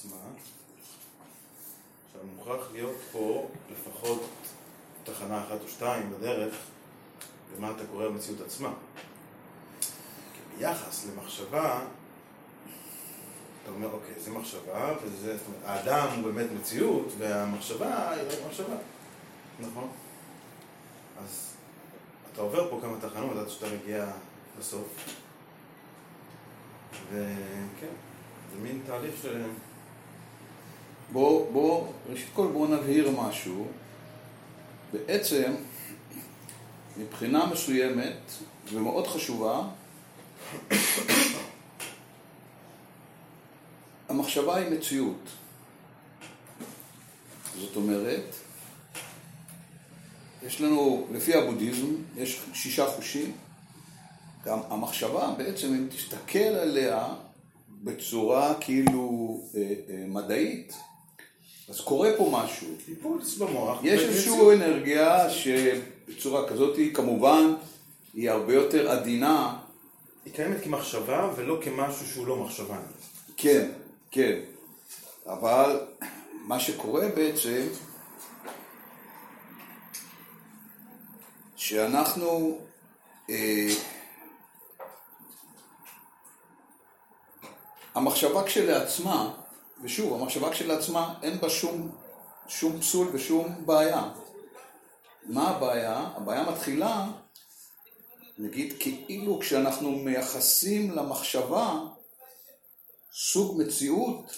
עצמה. עכשיו מוכרח להיות פה לפחות תחנה אחת או שתיים בדרך למה אתה קורא במציאות עצמה. כי ביחס למחשבה, אתה אומר, אוקיי, זה מחשבה, וזה, זאת אומרת, האדם הוא באמת מציאות, והמחשבה היא רק מחשבה. נכון. אז אתה עובר פה כמה תחנות עד שאתה מגיע לסוף. וכן, זה מין תהליך ש... בוא, בוא, ראשית כל בואו נבהיר משהו. בעצם, מבחינה מסוימת, ומאוד חשובה, המחשבה היא מציאות. זאת אומרת, יש לנו, לפי הבודהיזם, יש שישה חושים. גם המחשבה בעצם, אם תסתכל עליה בצורה כאילו אה, אה, מדעית, אז קורה פה משהו. אימפולס במוח. יש איזושהי אנרגיה שבצורה כזאת, כמובן, היא הרבה יותר עדינה. היא קיימת כמחשבה ולא כמשהו שהוא לא מחשבה. כן, כן. אבל מה שקורה בעצם, שאנחנו אה, המחשבה כשלעצמה, ושוב, המחשבה כשלעצמה אין בה שום, שום פסול ושום בעיה. מה הבעיה? הבעיה מתחילה, נגיד, כאילו כשאנחנו מייחסים למחשבה סוג מציאות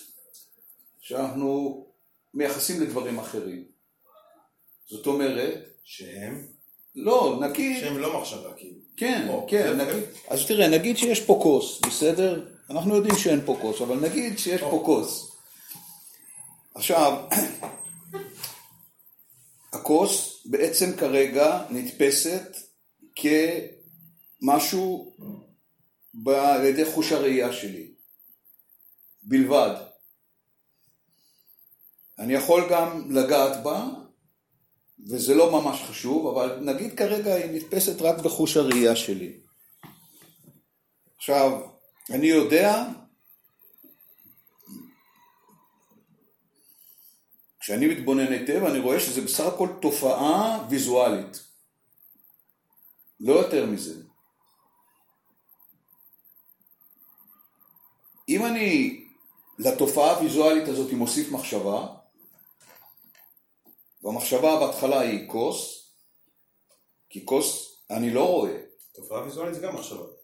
שאנחנו מייחסים לדברים אחרים. זאת אומרת... שהם? לא, נגיד... שהם לא מחשבה, כאילו. כן, או, כן, נגיד... אז תראה, נגיד שיש פה כוס, בסדר? אנחנו יודעים שאין פה כוס, אבל נגיד שיש פה כוס. עכשיו, הכוס בעצם כרגע נתפסת כמשהו על ידי חוש הראייה שלי, בלבד. אני יכול גם לגעת בה, וזה לא ממש חשוב, אבל נגיד כרגע היא נתפסת רק בחוש הראייה שלי. עכשיו, אני יודע, כשאני מתבונן היטב, אני רואה שזה בסך הכל תופעה ויזואלית. לא יותר מזה. אם אני לתופעה הוויזואלית הזאת מוסיף מחשבה, והמחשבה בהתחלה היא כוס, כי כוס אני לא רואה. תופעה ויזואלית זה גם מחשבה.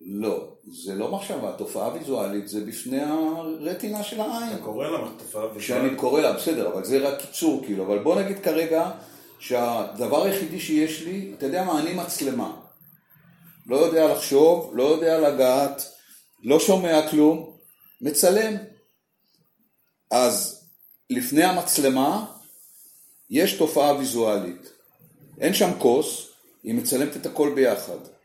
לא, זה לא מחשבה, תופעה ויזואלית זה בפני הרטינה של העין. אתה קורא לה תופעה ויזואלית. כשאני קורא לה, בסדר, אבל זה רק קיצור כאילו, אבל בוא נגיד כרגע שהדבר היחידי שיש לי, אתה יודע מה, אני מצלמה. לא יודע לחשוב, לא יודע לגעת, לא שומע כלום, מצלם. אז לפני המצלמה יש תופעה ויזואלית. אין שם כוס, היא מצלמת את הכל ביחד.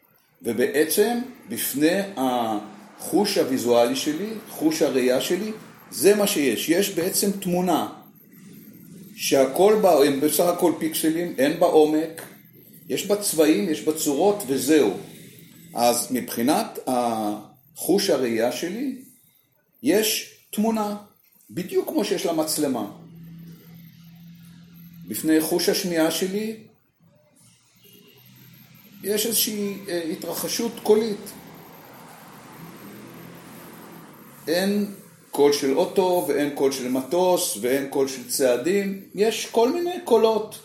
ובעצם בפני החוש הוויזואלי שלי, חוש הראייה שלי, זה מה שיש. יש בעצם תמונה שהכל בה, הם בסך הכל פיקסלים, אין בה עומק, יש בה צבעים, יש בה צורות וזהו. אז מבחינת החוש הראייה שלי, יש תמונה, בדיוק כמו שיש לה מצלמה. בפני חוש השמיעה שלי יש איזושהי אה, התרחשות קולית. אין קול של אוטו ואין קול של מטוס ואין קול של צעדים, יש כל מיני קולות,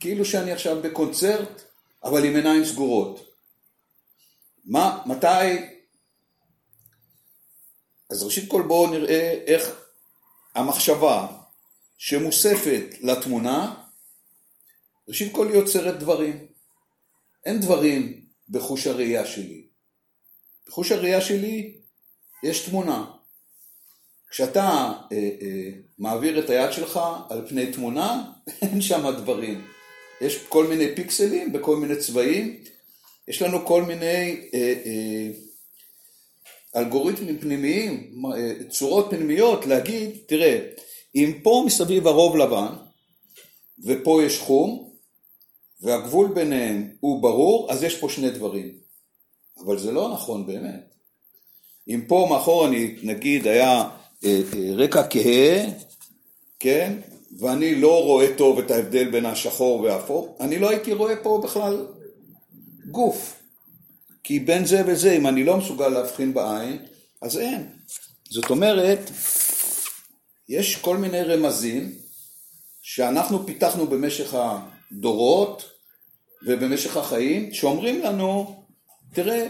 כאילו שאני עכשיו בקונצרט, אבל עם עיניים סגורות. מה, מתי? אז ראשית כל בואו נראה איך המחשבה שמוספת לתמונה, ראשית כל יוצרת דברים. אין דברים בחוש הראייה שלי. בחוש הראייה שלי יש תמונה. כשאתה אה, אה, מעביר את היד שלך על פני תמונה, אין שם דברים. יש כל מיני פיקסלים בכל מיני צבעים, יש לנו כל מיני אה, אה, אלגוריתמים פנימיים, אה, צורות פנימיות להגיד, תראה, אם פה מסביב הרוב לבן, ופה יש חום, והגבול ביניהם הוא ברור, אז יש פה שני דברים. אבל זה לא נכון באמת. אם פה מאחור אני, נגיד, היה אה, אה, רקע כהה, כן? ואני לא רואה טוב את ההבדל בין השחור והאפור, אני לא הייתי רואה פה בכלל גוף. כי בין זה וזה, אם אני לא מסוגל להבחין בעין, אז אין. זאת אומרת, יש כל מיני רמזים שאנחנו פיתחנו במשך הדורות ובמשך החיים, שאומרים לנו, תראה,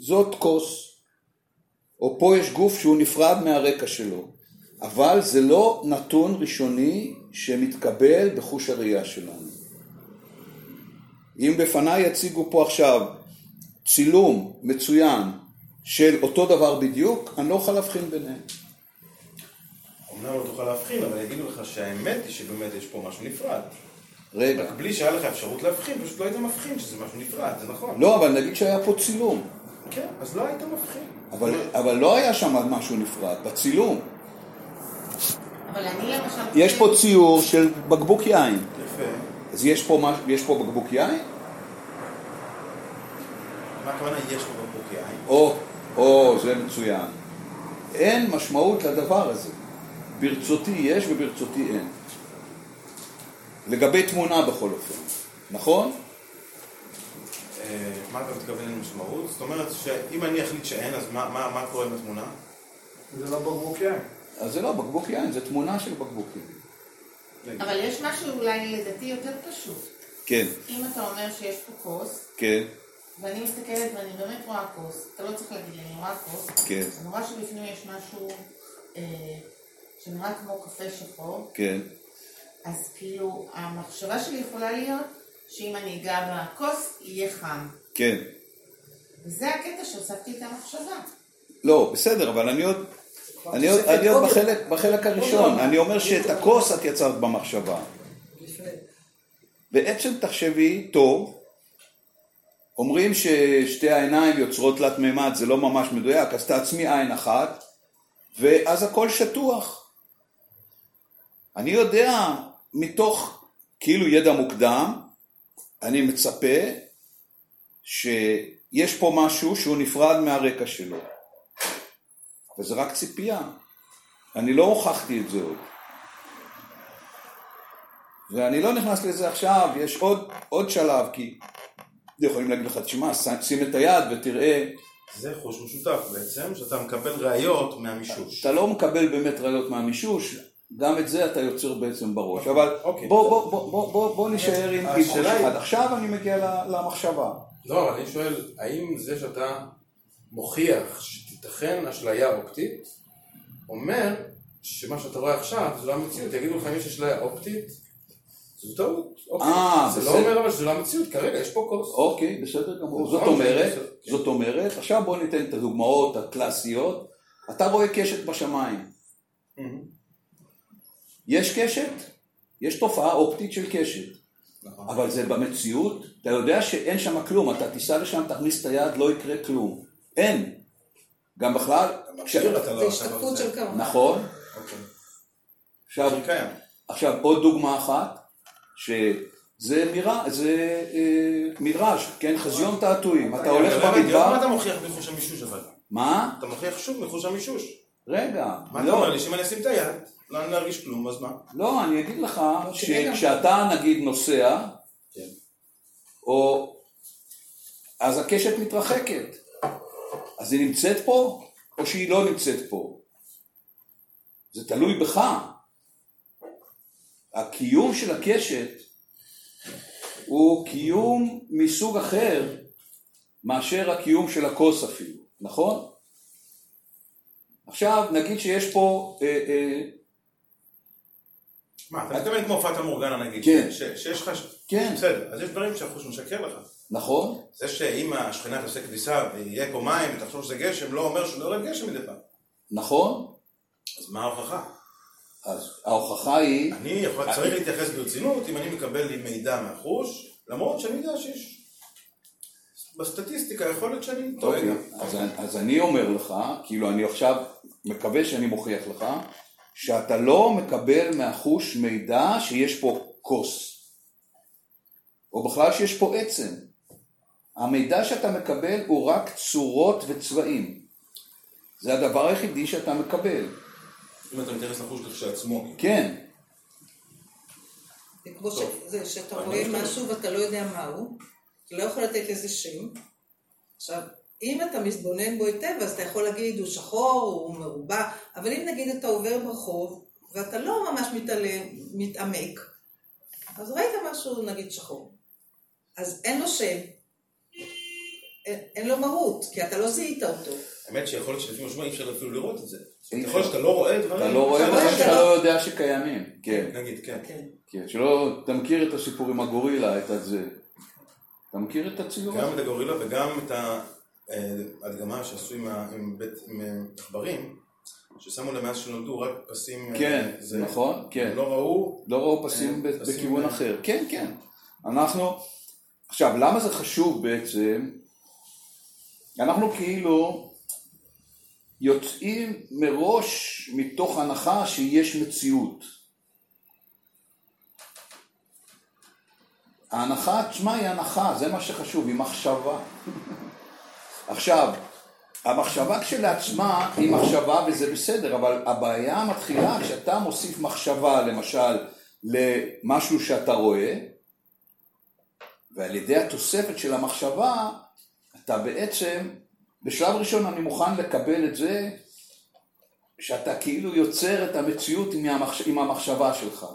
זאת כוס, או פה יש גוף שהוא נפרד מהרקע שלו, אבל זה לא נתון ראשוני שמתקבל בחוש הראייה שלנו. אם בפניי יציגו פה עכשיו צילום מצוין של אותו דבר בדיוק, אני לא אוכל להבחין ביניהם. אמנם לא תוכל להבחין, אבל יגידו לך שהאמת היא שבאמת יש פה משהו נפרד. רגע. רק בלי שהיה לך אפשרות להבחין, פשוט לא היית מבחין שזה משהו נפרד, זה נכון. לא, אבל נגיד שהיה פה צילום. כן, אז לא היית מבחין. אבל, אבל לא היה שם משהו נפרד, בצילום. אבל אני למשל... יש פה ציור של בקבוק יין. יפה. אז יש פה, מש... יש פה בקבוק יין? מה הכוונה יש פה בקבוק יין? או, או, זה מצוין. אין משמעות לדבר הזה. ברצותי יש וברצותי אין. לגבי תמונה בכל אופן, נכון? אה, מה אתה מתכוון למשמעות? זאת אומרת שאם אני אחליט שאין, אז מה- מה מה קורה עם התמונה? זה לא בקבוק יין. אז זה לא בקבוק יין, זה תמונה של בקבוק יין. אבל יש משהו אולי לדעתי יותר פשוט. כן, אם אתה אומר שיש פה כוס, כן, ואני מסתכלת ואני באמת רואה כוס, אתה לא צריך להגיד לי, אני רואה כוס, כן. אני רואה שבפנים יש משהו אה, שנראה כמו קפה שחור, כן. אז כאילו המחשבה שלי יכולה להיות שאם אני אגע בכוס, יהיה חם. כן. וזה הקטע שהוספתי את המחשבה. לא, בסדר, אבל אני עוד, אני עוד, אני עוד בחלק, בחלק הראשון. אני אומר שאת הכוס את יצרת במחשבה. בעצם תחשבי טוב, אומרים ששתי העיניים יוצרות תלת מימד, זה לא ממש מדויק, אז תעצמי עין אחת, ואז הכל שטוח. אני יודע, מתוך כאילו ידע מוקדם, אני מצפה שיש פה משהו שהוא נפרד מהרקע שלו. וזה רק ציפייה. אני לא הוכחתי את זה עוד. ואני לא נכנס לזה עכשיו, יש עוד, עוד שלב, כי יכולים להגיד לך, תשמע, שים את היד ותראה, זה חוש משותף בעצם, שאתה מקבל ראיות מהמישוש. אתה לא מקבל באמת ראיות מהמישוש, גם את זה אתה יוצר בעצם בראש. אבל אוקיי. בוא, בוא, בוא, בוא, בוא, בוא נשאר עם השאלה היא- אחד. עכשיו אני מגיע ל- למחשבה. לא, אבל אני שואל, האם זה שאתה מוכיח שתיתכן אשליה אופטית, אומר שמה שאתה רואה עכשיו זה לא המציאות, יגידו לך אם יש אשליה אופטית, זו טעות. אוקיי. אה, זה. לא אומר אבל שזה לא המציאות, כרגע יש פה כוס. אוקיי, בסדר גמור. זאת זה אומרת, כן. זאת אומרת, עכשיו בוא ניתן את הדוגמאות הקלאסיות. אתה רואה קשת בשמיים. יש קשת, יש תופעה אופטית של קשת. נכון. אבל זה במציאות, אתה יודע שאין שם כלום, אתה תיסע לשם, תכניס את היד, לא יקרה כלום. אין. גם בכלל, לא- זה השתקפות. של כמה. נכון. אוקיי. עכשיו, עוד דוגמה אחת, שזה מירה, זה אה, מיראז', כן, חזיון תעתועים. אתה הולך רגע, מה במדבר, אתה מוכיח מחוש המישוש אבל? מה? אתה מוכיח שוב מחוש המישוש. רגע, מה אתה לא, אומר לי? שאם אני אשים את היד, לא אני לא ארגיש כלום, אז מה? לא, אני אגיד לך גם. שכשאתה נגיד נוסע, כן. או... אז הקשת מתרחקת. אז היא נמצאת פה, או שהיא לא נמצאת פה. זה תלוי בך. הקיום של הקשת הוא קיום מסוג אחר מאשר הקיום של הכוס אפילו, נכון? עכשיו נגיד שיש פה, אה, אה, מה, אתה מתכוון כמו פאטה מורגנה נגיד, כן. שיש לך... כן. בסדר, אז יש דברים שהחוש משקר לך. נכון? זה שאם השכנה תעשה כביסה ויהיה פה מים ותחשוב שזה גשם, לא אומר שלא יורד גשם מדי פעם. נכון? אז מה ההוכחה? אז ההוכחה היא, אני יכול, צריך להתייחס ברצינות אם אני מקבל לי מידע מהחוש, למרות שאני יודע שיש... בסטטיסטיקה יכול להיות שאני טועה אוקיי, אז אני אומר לך, כאילו אני עכשיו מקווה שאני מוכיח לך, שאתה לא מקבל מהחוש מידע שיש פה כוס, או בכלל שיש פה עצם. המידע שאתה מקבל הוא רק צורות וצבעים. זה הדבר היחידי שאתה מקבל. אם אתה מתייחס לחוש כשלעצמו. כן, זה כמו ש... טוב. זה שאתה רואה משהו ואתה לא יודע מהו, אתה לא יכול לתת לזה שם. עכשיו, אם אתה מתבונן בו היטב, אז אתה יכול להגיד, הוא שחור, הוא מרובע, אבל אם נגיד אתה עובר ברחוב, ואתה לא ממש מתעלם, מתעמק, אז ראית משהו, נגיד, שחור. אז אין לו שם, אין, אין לו מהות, כי אתה לא זיהית אותו. האמת שיכול להיות שלפי משמע אי אפשר אפילו לראות את זה. יכול להיות שאתה לא רואה דברים. אתה לא רואה דברים שאתה לא- לא יודע שקיימים. כן, נגיד, כן. כן. כן, שלא, אתה מכיר את הסיפור עם הגורילה, את הזה. אתה מכיר את הציור גם הזה? את הגורילה וגם את ההדגמה שעשו עם בית- אה, עכברים, ששמו להם מאז שנולדו רק פסים... אה, כן, זה. נכון, כן. לא ראו, לא ראו פסים אה, בכיוון אה. אחר. כן, כן. אנחנו, עכשיו, למה זה חשוב בעצם? אנחנו כאילו יוצאים מראש מתוך הנחה שיש מציאות. ההנחה עצמה היא הנחה, זה מה שחשוב, היא מחשבה. עכשיו, המחשבה כשלעצמה היא מחשבה וזה בסדר, אבל הבעיה מתחילה כשאתה מוסיף מחשבה, למשל, למשהו שאתה רואה, ועל ידי התוספת של המחשבה, אתה בעצם, בשלב ראשון אני מוכן לקבל את זה, שאתה כאילו יוצר את המציאות עם המחש... עם המחשבה שלך.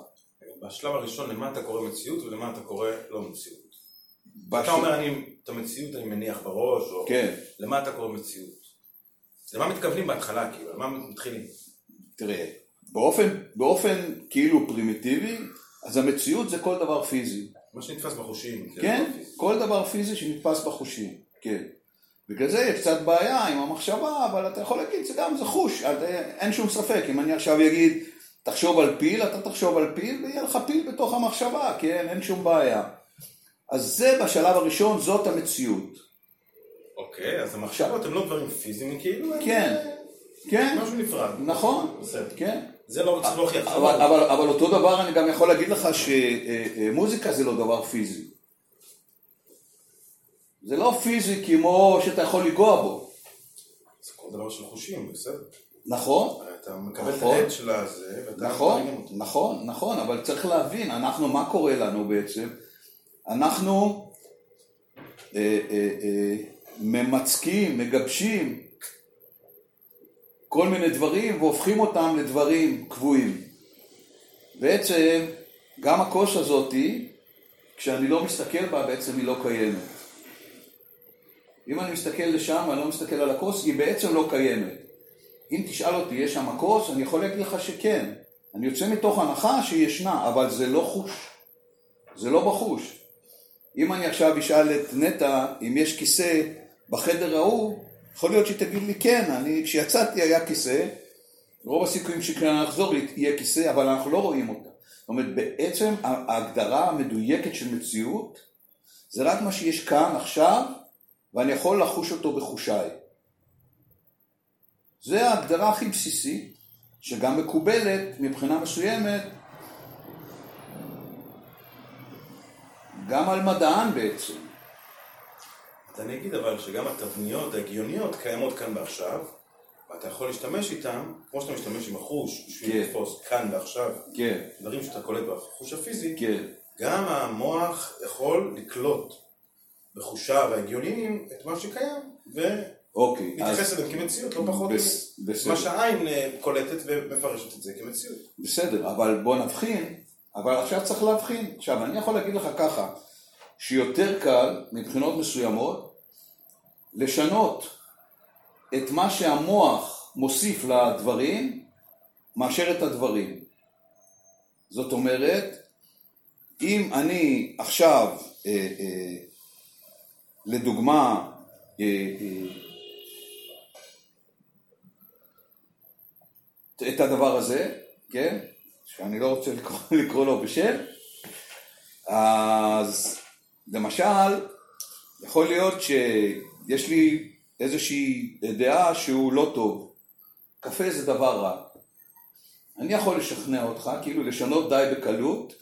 בשלב הראשון למה אתה קורא מציאות ולמה אתה קורא לא מציאות. אתה בשל- אומר, אני, את המציאות אני מניח בראש, או כן, למה אתה קורא מציאות? למה מתכוונים בהתחלה, כאילו? על מה מתחילים? תראה, באופן, באופן כאילו פרימיטיבי, אז המציאות זה כל דבר פיזי. מה שנתפס בחושים. כן, כל דבר פיזי שנתפס בחושים, כן. בגלל זה יש קצת בעיה עם המחשבה, אבל אתה יכול להגיד, זה גם זה חוש, אה, אין שום ספק. אם אני עכשיו אגיד, תחשוב על פיל, אתה תחשוב על פיל, ויהיה לך פיל בתוך המחשבה, כן, אין שום בעיה. אז זה בשלב הראשון, זאת המציאות. אוקיי, אז המחשבות הן לא דברים פיזיים, כאילו, הם כן, אה, כן, משהו נפרד. נכון, בסדר. כן. זה לא צריך להוכיח. אבל, אבל, אבל אותו דבר אני גם יכול להגיד לך שמוזיקה זה לא דבר פיזי. זה לא פיזי כמו שאתה יכול לנגוע בו. זה כל דבר של חושים, בסדר. נכון? אתה מקבל את נכון. העד של הזה, ואתה... נכון. נכון, נכון, אבל צריך להבין, אנחנו, מה קורה לנו בעצם? אנחנו אה, אה, אה, ממצקים, מגבשים כל מיני דברים והופכים אותם לדברים קבועים. בעצם גם הכוס הזאתי, כשאני לא מסתכל בה, בעצם היא לא קיימת. אם אני מסתכל לשם ואני לא מסתכל על הכוס, היא בעצם לא קיימת. אם תשאל אותי, יש שם כוס? אני יכול להגיד לך שכן. אני יוצא מתוך הנחה שהיא ישנה, אבל זה לא חוש. זה לא בחוש. אם אני עכשיו אשאל את נטע אם יש כיסא בחדר ההוא, יכול להיות שהיא תגיד לי כן, אני, כשיצאתי היה כיסא, רוב הסיכויים שכשאני אחזור יהיה כיסא, אבל אנחנו לא רואים אותה. זאת אומרת, בעצם ההגדרה המדויקת של מציאות, זה רק מה שיש כאן עכשיו, ואני יכול לחוש אותו בחושיי. זה ההגדרה הכי בסיסית, שגם מקובלת מבחינה מסוימת גם על מדען בעצם. אז אני אגיד אבל שגם התבניות ההגיוניות קיימות כאן ועכשיו, ואתה יכול להשתמש איתן, כמו שאתה משתמש עם החוש, בשביל כן. לתפוס כאן ועכשיו, כן, דברים שאתה קולט בחוש הפיזי, כן, גם המוח יכול לקלוט בחושיו ההגיוניים את מה שקיים, אוקיי. ולהתייחס אליהם כמציאות, לא פחות בס- בסדר. מה שהעין אה, קולטת ומפרשת את זה כמציאות. בסדר, אבל בוא נבחין, אבל עכשיו צריך להבחין. עכשיו, אני יכול להגיד לך ככה, שיותר קל, מבחינות מסוימות, לשנות את מה שהמוח מוסיף לדברים, מאשר את הדברים. זאת אומרת, אם אני עכשיו, אה, אה, לדוגמה, אה, אה, את הדבר הזה, כן? שאני לא רוצה לקרוא, לקרוא לו בשם, אז למשל, יכול להיות שיש לי איזושהי דעה שהוא לא טוב. קפה זה דבר רע. אני יכול לשכנע אותך, כאילו לשנות די בקלות,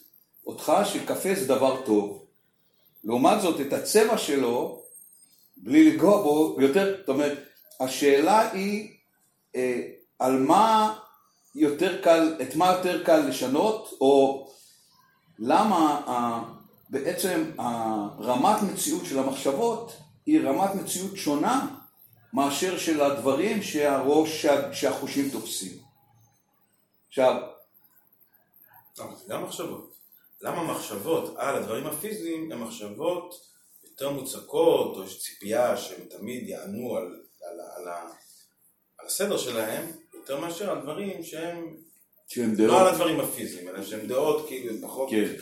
אותך שקפה זה דבר טוב. לעומת זאת, את הצבע שלו, בלי לגוע בו, יותר, זאת אומרת, השאלה היא אה, על מה יותר קל, את מה יותר קל לשנות, או למה ה, בעצם הרמת מציאות של המחשבות היא רמת מציאות שונה מאשר של הדברים שהראש, שה, שהחושים תופסים. עכשיו, אבל זה גם מחשבות. למה מחשבות על הדברים הפיזיים הן מחשבות יותר מוצקות, או יש ציפייה שהם תמיד יענו על, על, על, על הסדר שלהם, יותר מאשר על דברים שהם שהם לא על דעות, הדברים הפיזיים, אלא שהם דעות כאילו פחות... כן,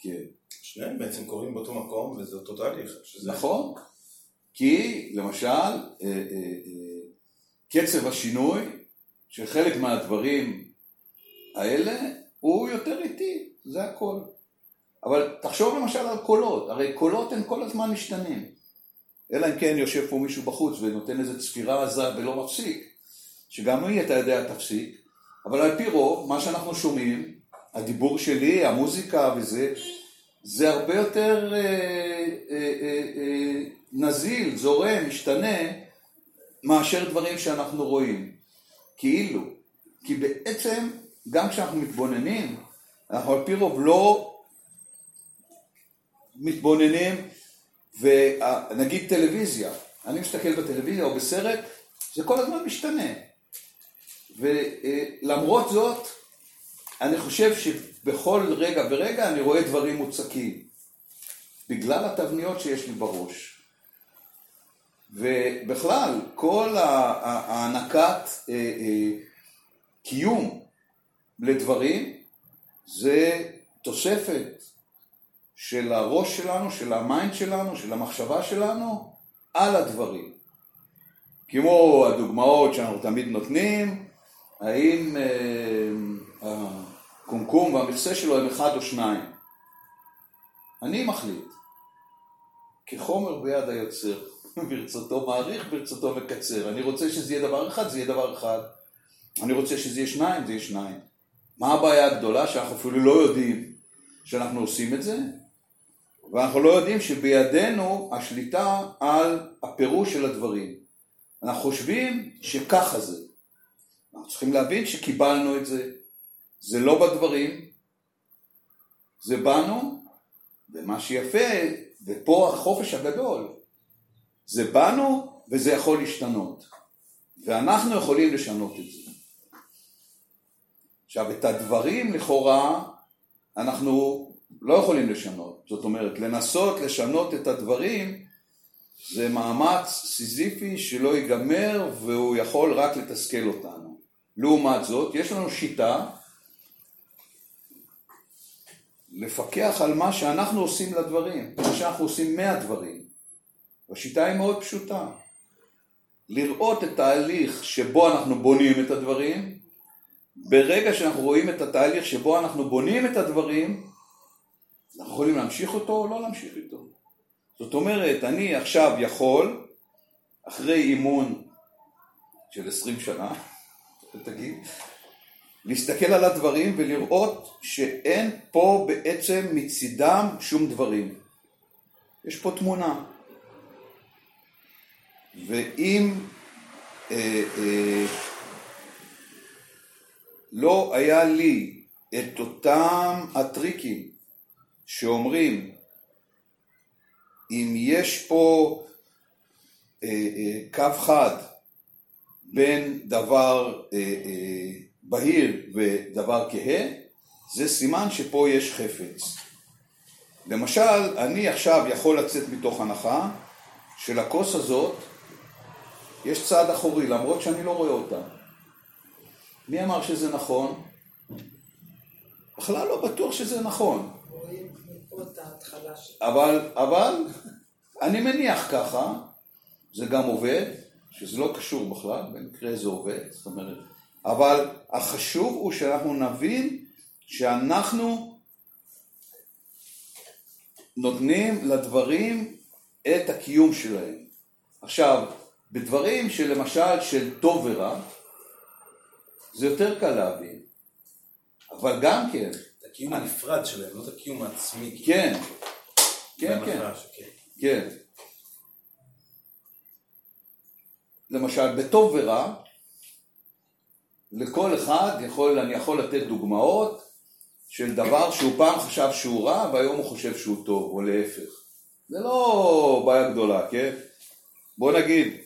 כן. שניהם בעצם קורים באותו מקום, וזה אותו תהליך. שזה... נכון, כי למשל אה, אה, אה, קצב השינוי של חלק מהדברים האלה הוא יותר איטי, זה הכל. אבל תחשוב למשל על קולות, הרי קולות הם כל הזמן משתנים. אלא אם כן יושב פה מישהו בחוץ ונותן איזו צפירה עזה ולא מפסיק, שגם היא, אתה יודע, תפסיק, אבל על פי רוב, מה שאנחנו שומעים, הדיבור שלי, המוזיקה וזה, זה הרבה יותר אה, אה, אה, אה, נזיל, זורם, משתנה, מאשר דברים שאנחנו רואים. כאילו. כי בעצם, גם כשאנחנו מתבוננים, אנחנו על פי רוב לא מתבוננים, ונגיד טלוויזיה, אני מסתכל בטלוויזיה או בסרט, זה כל הזמן משתנה. ולמרות זאת, אני חושב שבכל רגע ורגע אני רואה דברים מוצקים, בגלל התבניות שיש לי בראש. ובכלל, כל הענקת אה, אה, קיום לדברים זה תוספת של הראש שלנו, של ה mind שלנו, של המחשבה שלנו, על הדברים. כמו הדוגמאות שאנחנו תמיד נותנים, האם אה, הקומקום והמכסה שלו הם אחד או שניים. אני מחליט. כחומר ביד היוצר, ברצותו מעריך, ברצותו מקצר. אני רוצה שזה יהיה דבר אחד, זה יהיה דבר אחד. אני רוצה שזה יהיה שניים, זה יהיה שניים. מה הבעיה הגדולה? שאנחנו אפילו לא יודעים שאנחנו עושים את זה, ואנחנו לא יודעים שבידינו השליטה על הפירוש של הדברים. אנחנו חושבים שככה זה. אנחנו צריכים להבין שקיבלנו את זה. זה לא בדברים, זה בנו, ומה שיפה, ופה החופש הגדול, זה בנו וזה יכול להשתנות. ואנחנו יכולים לשנות את זה. עכשיו, את הדברים לכאורה אנחנו לא יכולים לשנות. זאת אומרת, לנסות לשנות את הדברים זה מאמץ סיזיפי שלא ייגמר והוא יכול רק לתסכל אותנו. לעומת זאת, יש לנו שיטה לפקח על מה שאנחנו עושים לדברים, מה שאנחנו עושים מהדברים. והשיטה היא מאוד פשוטה. לראות את ההליך שבו אנחנו בונים את הדברים, ברגע שאנחנו רואים את התהליך שבו אנחנו בונים את הדברים, אנחנו יכולים להמשיך אותו או לא להמשיך איתו. זאת אומרת, אני עכשיו יכול, אחרי אימון של 20 שנה, תגיד, להסתכל על הדברים ולראות שאין פה בעצם מצידם שום דברים. יש פה תמונה. ואם אה, אה, לא היה לי את אותם הטריקים שאומרים אם יש פה אה, אה, קו חד בין דבר אה, אה, בהיר ודבר כהה, זה סימן שפה יש חפץ. למשל, אני עכשיו יכול לצאת מתוך הנחה שלכוס הזאת יש צד אחורי, למרות שאני לא רואה אותה. מי אמר שזה נכון? בכלל לא בטוח שזה נכון. אבל, אבל, אני מניח ככה, זה גם עובד, שזה לא קשור בכלל, במקרה זה עובד, זאת אומרת, אבל החשוב הוא שאנחנו נבין שאנחנו נותנים לדברים את הקיום שלהם. עכשיו, בדברים שלמשל של טוב ורע, זה יותר קל להבין, אבל גם כן, את הקיום הנפרד שלהם, לא את הקיום העצמי. כן, כן, כן. כן. למשל, בטוב ורע, לכל אחד יכול, אני יכול לתת דוגמאות של דבר שהוא פעם חשב שהוא רע והיום הוא חושב שהוא טוב, או להפך. זה לא בעיה גדולה, כן? בוא נגיד,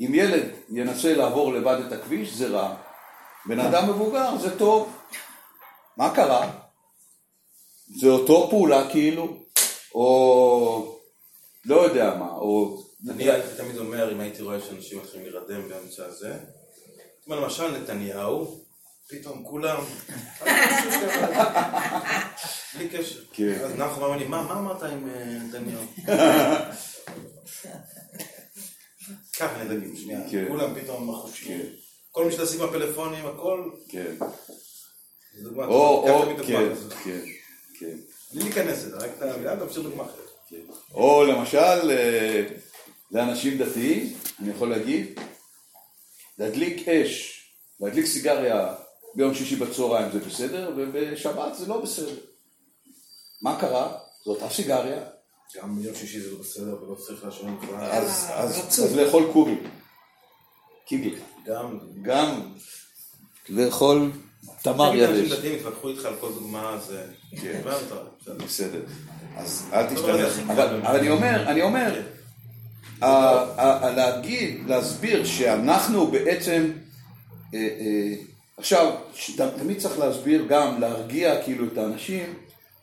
אם ילד ינסה לעבור לבד את הכביש זה רע, בן אדם מבוגר זה טוב. מה קרה? זה אותו פעולה כאילו, או לא יודע מה, או... אני הייתי תמיד אומר, אם הייתי רואה שאנשים מתחילים להירדם באמצע הזה, אומר למשל נתניהו, פתאום כולם, בלי קשר. כן. אז אמר לי, מה אמרת עם אה, נתניהו? ככה נדגים, שנייה, כן. כולם פתאום מחושים. כן. כל מי שתשים בפלאפונים, הכל, כן. זו דוגמה, או, כן. כן, כן. בלי להיכנס לזה, רק את המילה, תמשיך דוגמה אחרת. או למשל, אה, לאנשים דתיים, אני יכול להגיד, להדליק אש, להדליק סיגריה ביום שישי בצהריים זה בסדר, ובשבת זה לא בסדר. מה קרה? זו אותה סיגריה, גם ביום שישי זה לא בסדר ולא צריך לעשן בכלל. אז, אז, לאכול קובי. קיגל. גם... גם לאכול תמר תמיד אנשים. דתיים יתווכחו איתך על כל דוגמה, זה... כן. הבנת? בסדר. אז אל לא, תשתמש. לא, אבל לא. אבל אני אומר, אני אומר, כן. להגיד, להסביר שאנחנו בעצם, אה, אה, עכשיו, תמיד צריך להסביר גם, להרגיע כאילו את האנשים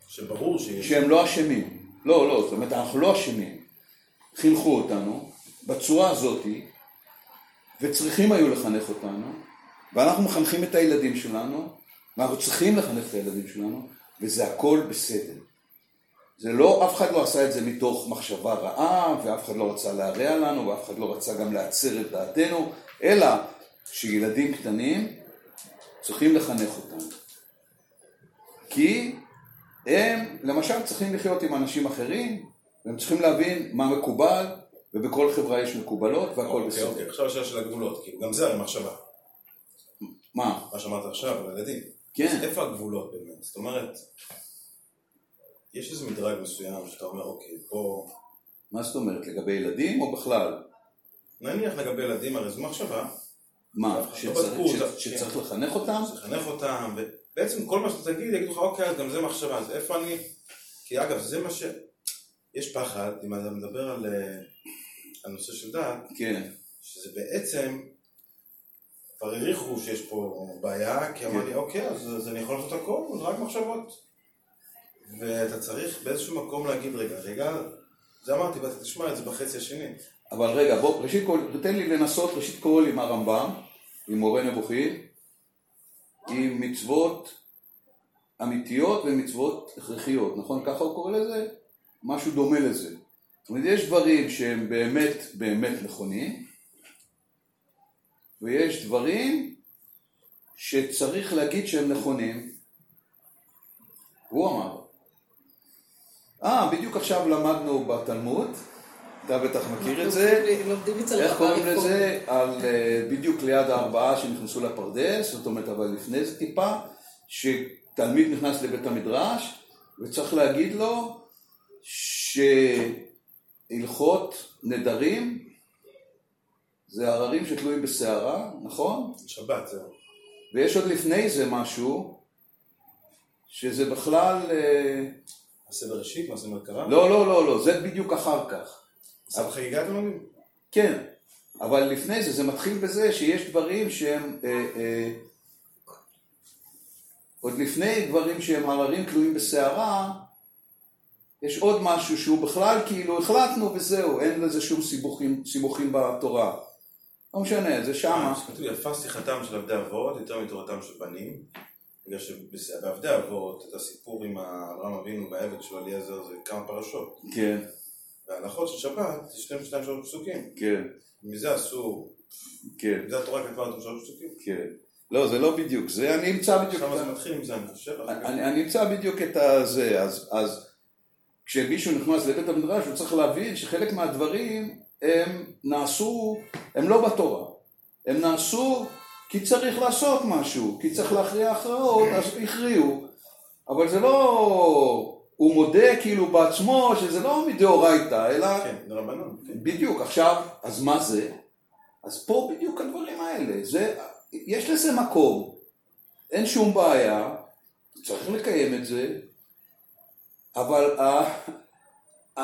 שברור שיש... שהם לא אשמים. לא, לא, זאת אומרת, אנחנו לא אשמים. חינכו אותנו בצורה הזאתי, וצריכים היו לחנך אותנו, ואנחנו מחנכים את הילדים שלנו, ואנחנו צריכים לחנך את הילדים שלנו, וזה הכל בסדר. זה לא, אף אחד לא עשה את זה מתוך מחשבה רעה, ואף אחד לא רצה להרע לנו, ואף אחד לא רצה גם להצר את דעתנו, אלא שילדים קטנים צריכים לחנך אותם. כי הם, למשל, צריכים לחיות עם אנשים אחרים, והם צריכים להבין מה מקובל, ובכל חברה יש מקובלות, והכל אוקיי, בסדר. אוקיי, עכשיו השאלה של הגבולות, כאילו, גם זה הרי מחשבה. מה? מה שאמרת עכשיו, על ילדים. כן. אז איפה הגבולות באמת? זאת אומרת, יש איזה מדרג מסוים שאתה אומר, אוקיי, פה... מה זאת אומרת, לגבי ילדים או בכלל? נניח לגבי ילדים, הרי זו מחשבה, מה, שצריך, לחנך אותם? לחנך אותם, ובעצם כל מה שאתה תגיד, יגידו לך, אוקיי, אז גם זה מחשבה, אז איפה אני... כי אגב, זה מה ש... יש פחד, אם אתה מדבר על, אה, על נושא של דת, כן, שזה בעצם, כבר העריכו שיש פה בעיה, כי אמר כן. לי, אוקיי, אז, אז אני יכול לעשות הכל, רק מחשבות. ואתה צריך באיזשהו מקום להגיד, רגע, רגע, זה אמרתי, ואתה תשמע את זה בחצי השני. אבל רגע, בוא, ראשית כל, תן לי לנסות ראשית כל עם הרמב"ם, עם מורה נבוכים, עם מצוות אמיתיות ומצוות הכרחיות, נכון? ככה הוא קורא לזה? משהו דומה לזה. זאת אומרת, יש דברים שהם באמת באמת נכונים, ויש דברים שצריך להגיד שהם נכונים. הוא אמר. אה, בדיוק עכשיו למדנו בתלמוד, אתה בטח מכיר את זה, איך קוראים לזה? על אה, בדיוק ליד הארבעה שנכנסו לפרדס, זאת אומרת, אבל לפני זה טיפה, שתלמיד נכנס לבית המדרש, וצריך להגיד לו שהלכות נדרים זה הררים שתלויים בשערה, נכון? שבת, זהו. ויש עוד לפני זה משהו, שזה בכלל... אה, מעשה בראשית, מעשה מרכבה? לא, לא, לא, לא, זה בדיוק אחר כך. בחגיגה אתם לומדים? כן, אבל לפני זה, זה מתחיל בזה שיש דברים שהם, אה, אה, עוד לפני דברים שהם הררים תלויים בסערה, יש עוד משהו שהוא בכלל כאילו החלטנו וזהו, אין לזה שום סיבוכים, סיבוכים בתורה. לא משנה, זה שמה. כתוב לי, יפה שיחתם של עבדי אבות יותר מתורתם של בנים. בגלל שבעבדי אבות, את הסיפור עם אברהם אבינו והעבד של אליעזר זה כמה פרשות. כן, וההלכות של שבת זה 22 שלוש פסוקים. כן, מזה עשו, כן, מזה התורה כתבה אותם שלוש פסוקים. כן. לא, זה לא בדיוק, זה אני אמצא בדיוק. שם זה מתחיל עם זה, אני חושב. אני, אני אמצא בדיוק את הזה, אז, אז כשמישהו נכנס לבית המדרש הוא צריך להבין שחלק מהדברים הם נעשו, הם לא בתורה, הם נעשו כי צריך לעשות משהו, כי צריך להכריע הכרעות, אז הכריעו, אבל זה לא, הוא מודה כאילו בעצמו שזה לא מדאורייתא, אלא כן, רבנון. כן. בדיוק, עכשיו, אז מה זה? אז פה בדיוק הדברים האלה, זה, יש לזה מקום, אין שום בעיה, צריך לקיים את זה, אבל ה... ה...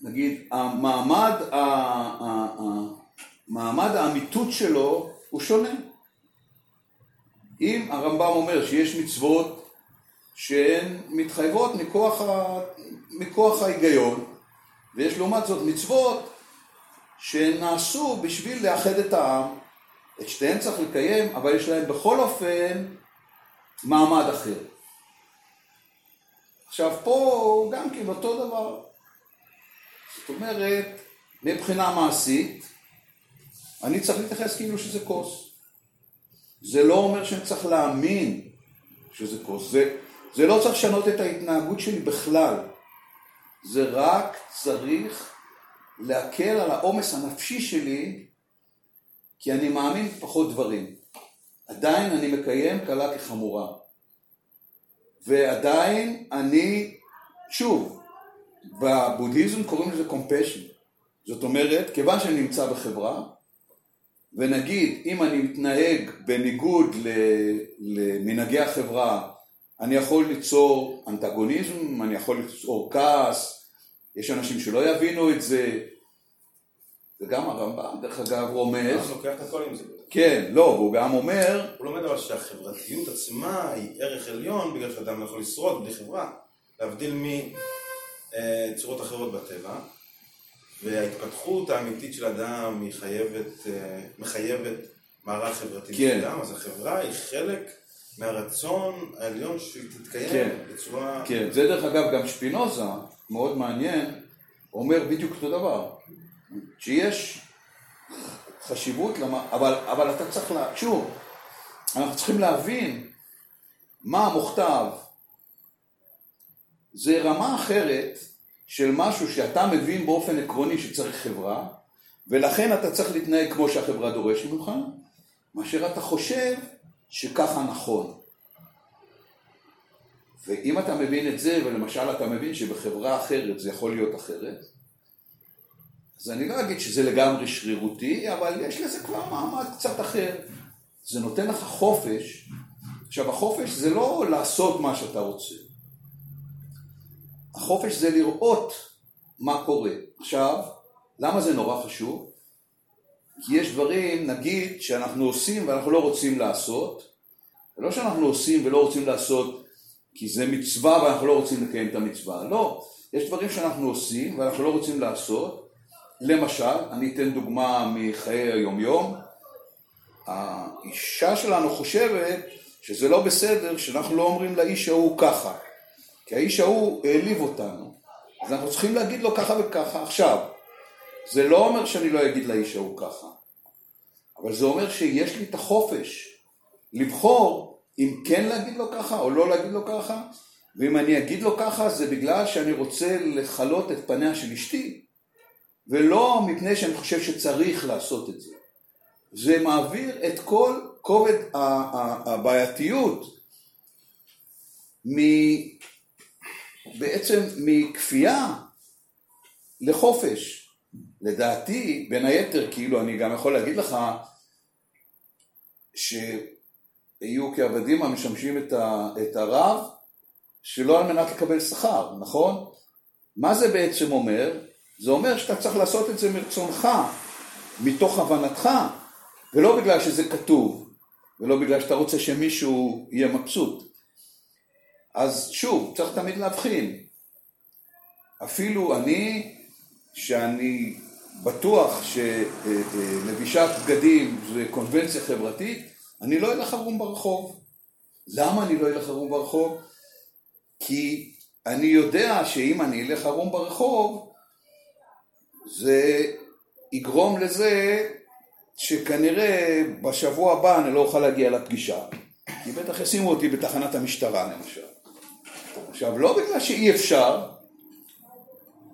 נגיד, המעמד, ה... ה... מעמד האמיתות שלו הוא שונה. אם הרמב"ם אומר שיש מצוות שהן מתחייבות מכוח, ה... מכוח ההיגיון, ויש לעומת זאת מצוות שהן נעשו בשביל לאחד את העם, את שתיהן צריך לקיים, אבל יש להם בכל אופן מעמד אחר. עכשיו פה גם כן אותו דבר. זאת אומרת, מבחינה מעשית, אני צריך להתייחס כאילו שזה כוס. זה לא אומר שאני צריך להאמין שזה כוס. זה, זה לא צריך לשנות את ההתנהגות שלי בכלל. זה רק צריך להקל על העומס הנפשי שלי, כי אני מאמין פחות דברים. עדיין אני מקיים קלה כחמורה. ועדיין אני, שוב, בבודהיזם קוראים לזה compassion. זאת אומרת, כיוון שאני נמצא בחברה, ונגיד אם אני מתנהג בניגוד למנהגי החברה, אני יכול ליצור אנטגוניזם, אני יכול ליצור כעס, יש אנשים שלא יבינו את זה, וגם הרמב"ם, דרך אגב, רומז... הוא לוקח את הכל עם זה. כן, לא, והוא גם אומר... הוא לומד אבל שהחברתיות עצמה היא ערך עליון, בגלל שאדם לא יכול לשרוד בלי חברה, להבדיל מצורות אחרות בטבע, וההתפתחות האמיתית של אדם היא חייבת, אה, מחייבת מערך חברתי כן. מסוים, אז החברה היא חלק מהרצון העליון שהיא תתקיים כן. בצורה... כן, זה דרך אגב גם שפינוזה, מאוד מעניין, אומר בדיוק אותו דבר, שיש חשיבות, למה, אבל, אבל אתה צריך, לה, שוב, אנחנו צריכים להבין מה המוכתב, זה רמה אחרת של משהו שאתה מבין באופן עקרוני שצריך חברה, ולכן אתה צריך להתנהג כמו שהחברה דורשת ממך, מאשר אתה חושב שככה נכון. ואם אתה מבין את זה, ולמשל אתה מבין שבחברה אחרת זה יכול להיות אחרת, אז אני לא אגיד שזה לגמרי שרירותי, אבל יש לזה כבר מעמד קצת אחר. זה נותן לך חופש. עכשיו, החופש זה לא לעשות מה שאתה רוצה. החופש זה לראות מה קורה. עכשיו, למה זה נורא חשוב? כי יש דברים, נגיד, שאנחנו עושים ואנחנו לא רוצים לעשות, ולא שאנחנו עושים ולא רוצים לעשות כי זה מצווה ואנחנו לא רוצים לקיים את המצווה, לא. יש דברים שאנחנו עושים ואנחנו לא רוצים לעשות, למשל, אני אתן דוגמה מחיי היומיום, האישה שלנו חושבת שזה לא בסדר שאנחנו לא אומרים לאיש ההוא ככה, כי האיש ההוא העליב אותנו, אז אנחנו צריכים להגיד לו ככה וככה. עכשיו, זה לא אומר שאני לא אגיד לאיש ההוא ככה, אבל זה אומר שיש לי את החופש לבחור אם כן להגיד לו ככה או לא להגיד לו ככה, ואם אני אגיד לו ככה זה בגלל שאני רוצה לכלות את פניה של אשתי, ולא מפני שאני חושב שצריך לעשות את זה. זה מעביר את כל כובד הבעייתיות. בעצם מכפייה לחופש. לדעתי, בין היתר, כאילו אני גם יכול להגיד לך שיהיו כעבדים המשמשים את, ה... את הרב שלא על מנת לקבל שכר, נכון? מה זה בעצם אומר? זה אומר שאתה צריך לעשות את זה מרצונך, מתוך הבנתך, ולא בגלל שזה כתוב, ולא בגלל שאתה רוצה שמישהו יהיה מבסוט. אז שוב, צריך תמיד להבחין. אפילו אני, שאני בטוח שלבישת בגדים זה קונבנציה חברתית, אני לא אלך ערום ברחוב. למה אני לא אלך ערום ברחוב? כי אני יודע שאם אני אלך ערום ברחוב, זה יגרום לזה שכנראה בשבוע הבא אני לא אוכל להגיע לפגישה, כי בטח ישימו אותי בתחנת המשטרה למשל. עכשיו, לא בגלל שאי אפשר,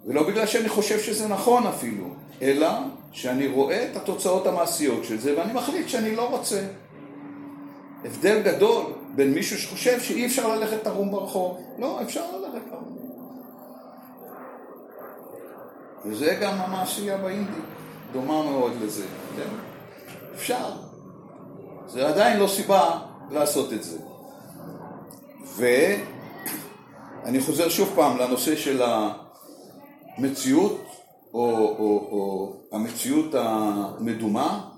ולא בגלל שאני חושב שזה נכון אפילו, אלא שאני רואה את התוצאות המעשיות של זה ואני מחליט שאני לא רוצה. הבדל גדול בין מישהו שחושב שאי אפשר ללכת ערום ברחוב. לא, אפשר ללכת ערום. וזה גם המעשייה באינדי, דומה מאוד לזה, כן? אפשר. זה עדיין לא סיבה לעשות את זה. ואני חוזר שוב פעם לנושא של המציאות, או, או, או המציאות המדומה.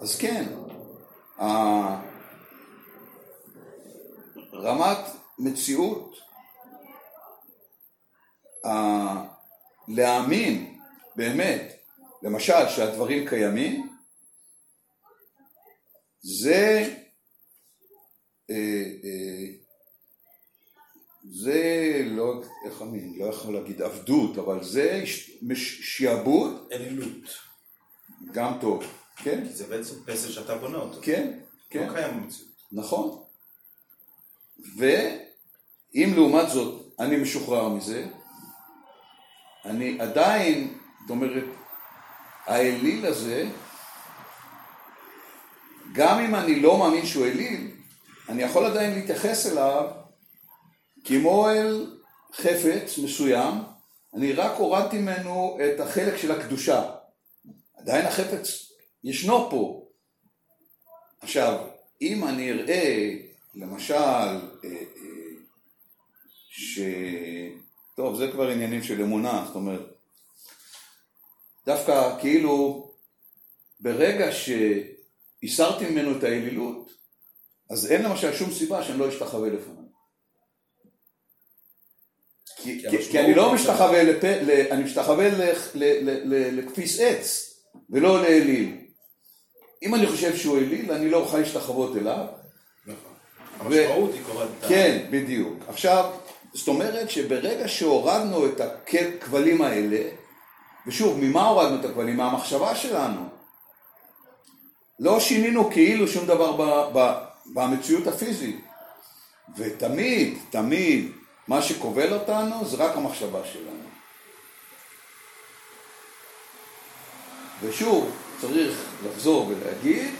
אז כן, רמת מציאות, להאמין באמת, למשל שהדברים קיימים, זה אה, אה, זה לא, איך אני לא יכול להגיד עבדות, אבל זה שיעבוד. אלילות. גם טוב, כן? כי זה בעצם פסל שאתה בונה אותו. כן, כן. לא קיים במציאות. נכון. ואם לעומת זאת אני משוחרר מזה, אני עדיין, זאת אומרת, האליל הזה, גם אם אני לא מאמין שהוא אליל, אני יכול עדיין להתייחס אליו כמו אל חפץ מסוים, אני רק הורדתי ממנו את החלק של הקדושה. עדיין החפץ ישנו פה. עכשיו, אם אני אראה, למשל, אה, אה, ש... טוב, זה כבר עניינים של אמונה, זאת אומרת, דווקא כאילו ברגע שהסרתי ממנו את האלילות, אז אין למשל שום סיבה שאני לא אשתחווה לפניו. כי, אני לא משתחווה. אני משתחווה לכפיס עץ ולא לאליל. אם אני חושב שהוא אליל, אני לא אוכל להשתחוות אליו. נכון. המשמעות היא קוראת. כן, בדיוק. עכשיו, זאת אומרת שברגע שהורדנו את הכבלים האלה, ושוב, ממה הורדנו את הכבלים? מהמחשבה שלנו. לא שינינו כאילו שום דבר במציאות הפיזית. ותמיד, תמיד, מה שכובל אותנו זה רק המחשבה שלנו. ושוב, צריך לחזור ולהגיד,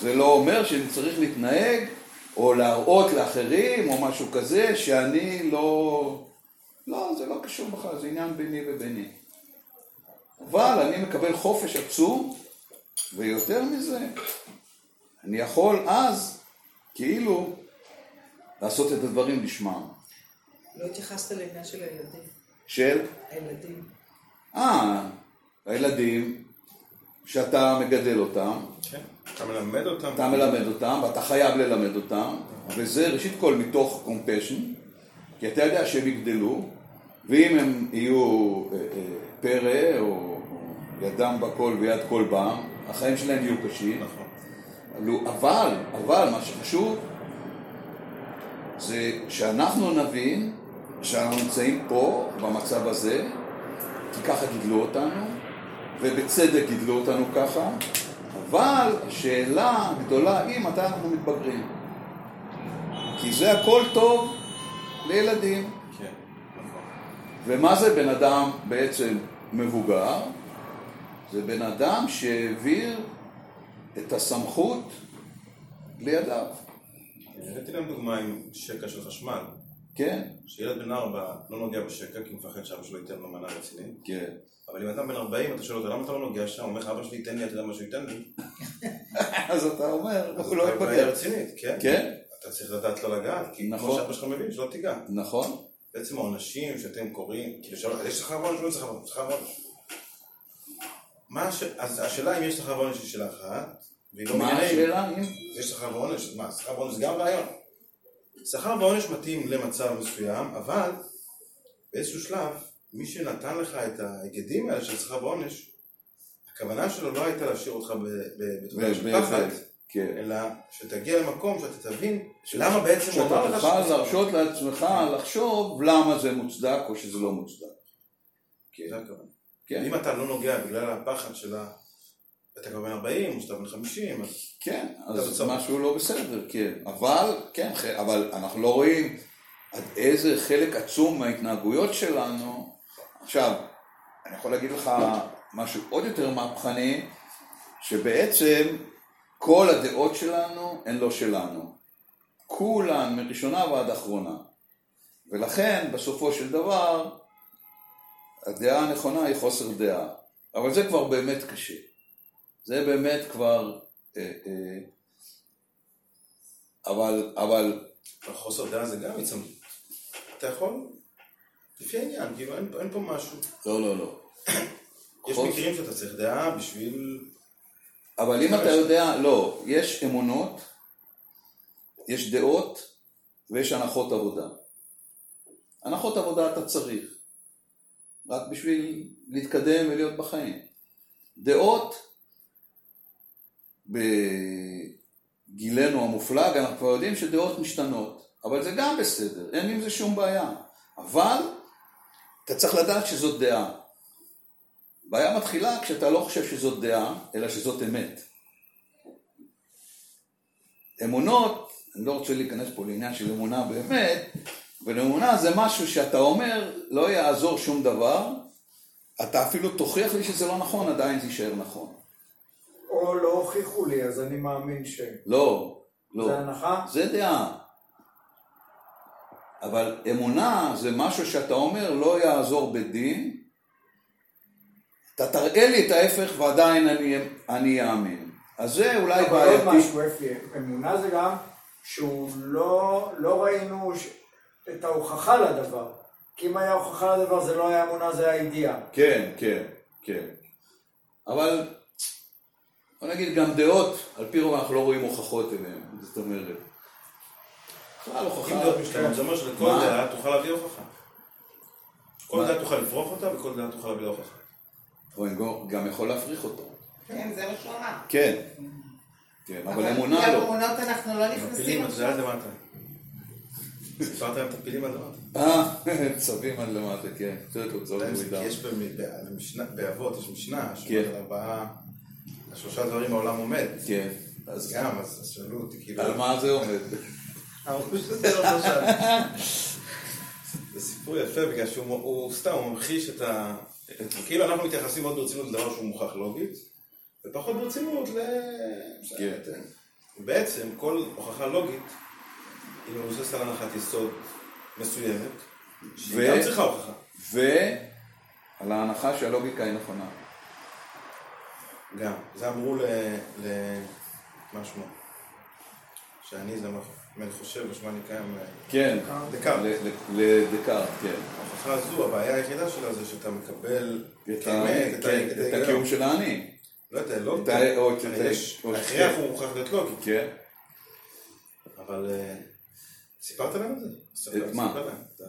זה לא אומר שאני צריך להתנהג או להראות לאחרים או משהו כזה שאני לא... לא, זה לא קשור בכלל, זה עניין ביני וביני. אבל אני מקבל חופש עצום, ויותר מזה, אני יכול אז, כאילו, לעשות את הדברים בשמם. לא התייחסת לעניין של הילדים. של? הילדים. אה, הילדים, שאתה מגדל אותם. כן, אתה מלמד אותם. אתה מלמד אותם, ואתה חייב ללמד אותם, וזה ראשית כל מתוך compassion, כי אתה יודע שהם יגדלו, ואם הם יהיו אה, אה, פרא, או ידם בכל ויד כל בם, החיים שלהם יהיו קשים. נכון. אבל, אבל, מה שחשוב, זה שאנחנו נבין שאנחנו נמצאים פה, במצב הזה, כי ככה גידלו אותנו, ובצדק גידלו אותנו ככה, אבל השאלה הגדולה היא מתי אנחנו מתבגרים. כי זה הכל טוב לילדים. כן. ומה זה בן אדם בעצם מבוגר? זה בן אדם שהעביר את הסמכות לידיו. הבאתי להם דוגמה עם שקע של חשמל. כן. שילד בן ארבע לא נוגע בשקע כי הוא מפחד שאבא שלו ייתן לו מנה רצינית. כן. אבל אם אדם בן 40, אתה שואל אותו, למה אתה לא נוגע שם? הוא אומר לך, אבא שלי ייתן לי, אתה יודע מה שהוא ייתן לי? אז אתה אומר, הוא לא בעיה יתבגר. רצינית, כן? כן. אתה צריך לדעת לא לגעת, כי כמו נכון. שאבא שלך מבין, שלא תיגע. נכון. בעצם העונשים שאתם קוראים, כאילו, יש לך עוונש או לא יש לך עוונש? יש לך. מה הש... אז השאלה אם יש לך עוונש היא שאלה אחת, והיא לא מה מעניינת. השאלה? אם? יש ועונש, אז מה, שכר ועונש זה גם רעיון. שכר ועונש מתאים למצב מסוים, אבל באיזשהו שלב, מי שנתן לך את ההיגדים האלה של שכר ועונש, הכוונה שלו לא הייתה להשאיר אותך ב- ב- בתחושה של פחד, כן. אלא שתגיע למקום שאתה תבין למה בעצם הוא אמר שאתה לך תוכל שזה- להרשות לעצמך לחשוב למה זה מוצדק או שזה לא מוצדק. זה הכוונה. כן. אם אתה לא נוגע בגלל הפחד של ה... אתה כבר בן 40, או שאתה בן 50, אז כן, אז. משהו לא בסדר, כן. אבל, כן, אבל אנחנו לא רואים עד איזה חלק עצום מההתנהגויות שלנו. עכשיו, אני יכול להגיד לך משהו עוד יותר מהפכני, שבעצם כל הדעות שלנו הן לא שלנו. כולן, מראשונה ועד אחרונה. ולכן, בסופו של דבר, הדעה הנכונה היא חוסר דעה. אבל זה כבר באמת קשה. זה באמת כבר... אה, אה, אבל, אבל, החוסר דעה זה גם הצמדות. אתה יכול, לפי העניין, כאילו אין, אין פה משהו. לא, לא, לא. יש חוס- מקרים שאתה צריך דעה בשביל... אבל אם אתה יודע, לא, יש אמונות, יש דעות ויש הנחות עבודה. הנחות עבודה אתה צריך, רק בשביל להתקדם ולהיות בחיים. דעות, בגילנו המופלג, אנחנו כבר יודעים שדעות משתנות, אבל זה גם בסדר, אין עם זה שום בעיה. אבל אתה צריך לדעת שזאת דעה. בעיה מתחילה כשאתה לא חושב שזאת דעה, אלא שזאת אמת. אמונות, אני לא רוצה להיכנס פה לעניין של אמונה באמת, אבל אמונה זה משהו שאתה אומר, לא יעזור שום דבר, אתה אפילו תוכיח לי שזה לא נכון, עדיין זה יישאר נכון. או לא הוכיחו לי, אז אני מאמין ש... לא, לא. זה הנחה? זה דעה. אבל אמונה זה משהו שאתה אומר לא יעזור בדין, אתה תראה לי את ההפך ועדיין אני, אני אאמין. אז זה אולי אבל עוד בעייתי. משהו, אפי, אמונה זה גם שהוא לא, לא ראינו ש... את ההוכחה לדבר. כי אם היה הוכחה לדבר זה לא היה אמונה, זה היה ידיעה. כן, כן, כן. אבל בוא נגיד גם דעות, על פי רוב אנחנו לא רואים הוכחות אליהן, זאת אומרת. בכלל אם הוכחה, דעות משתנות, זה אומר שלכל? דעה תוכל להביא הוכחה. כל? דעה תוכל לפרוח אותה וכל דעה תוכל להביא הוכחה. או גם- גם יכול להפריך אותו. כן, זה מה שהוא אמר. כן. כן, אבל אמונה לא. לאמונות אנחנו לא נכנסים הפילים, זה עד עכשיו. למטה. סיפרת להם את הפילים עד למטה. אה, צווים עד למטה, כן. מורידה. יש במ- במשנה- באבות, יש משנה, כן. שאומרת ארבעה, שלושה דברים העולם עומד. כן. אז גם, אז שאלו אותי, כאילו... על מה זה עומד? אמרו שזה לא שאל. זה סיפור יפה, בגלל שהוא הוא סתם, הוא ממחיש את ה... את- כאילו אנחנו מתייחסים מאוד ברצינות לדבר שהוא מוכח לוגית, ופחות ברצינות ל... כן. בעצם כל הוכחה לוגית היא מבוססת על הנחת יסוד מסוימת, שהיא גם צריכה הוכחה. ועל ההנחה שהלוגיקה היא נכונה. גם. זה אמרו ל... ל... מה שמו? שאני זה אני חושב, בשמה אני קיים... אה, כן. דקארט. לדקארט, כן. ההוכחה הזו, הבעיה היחידה שלה זה שאתה מקבל את כאמת, את כן, את את. הקיום של האני. לא יודע, לא את את- ההכרח. הוא מוכרח להיות לוגי. כן. אבל אה, סיפרת להם את זה? את מה? את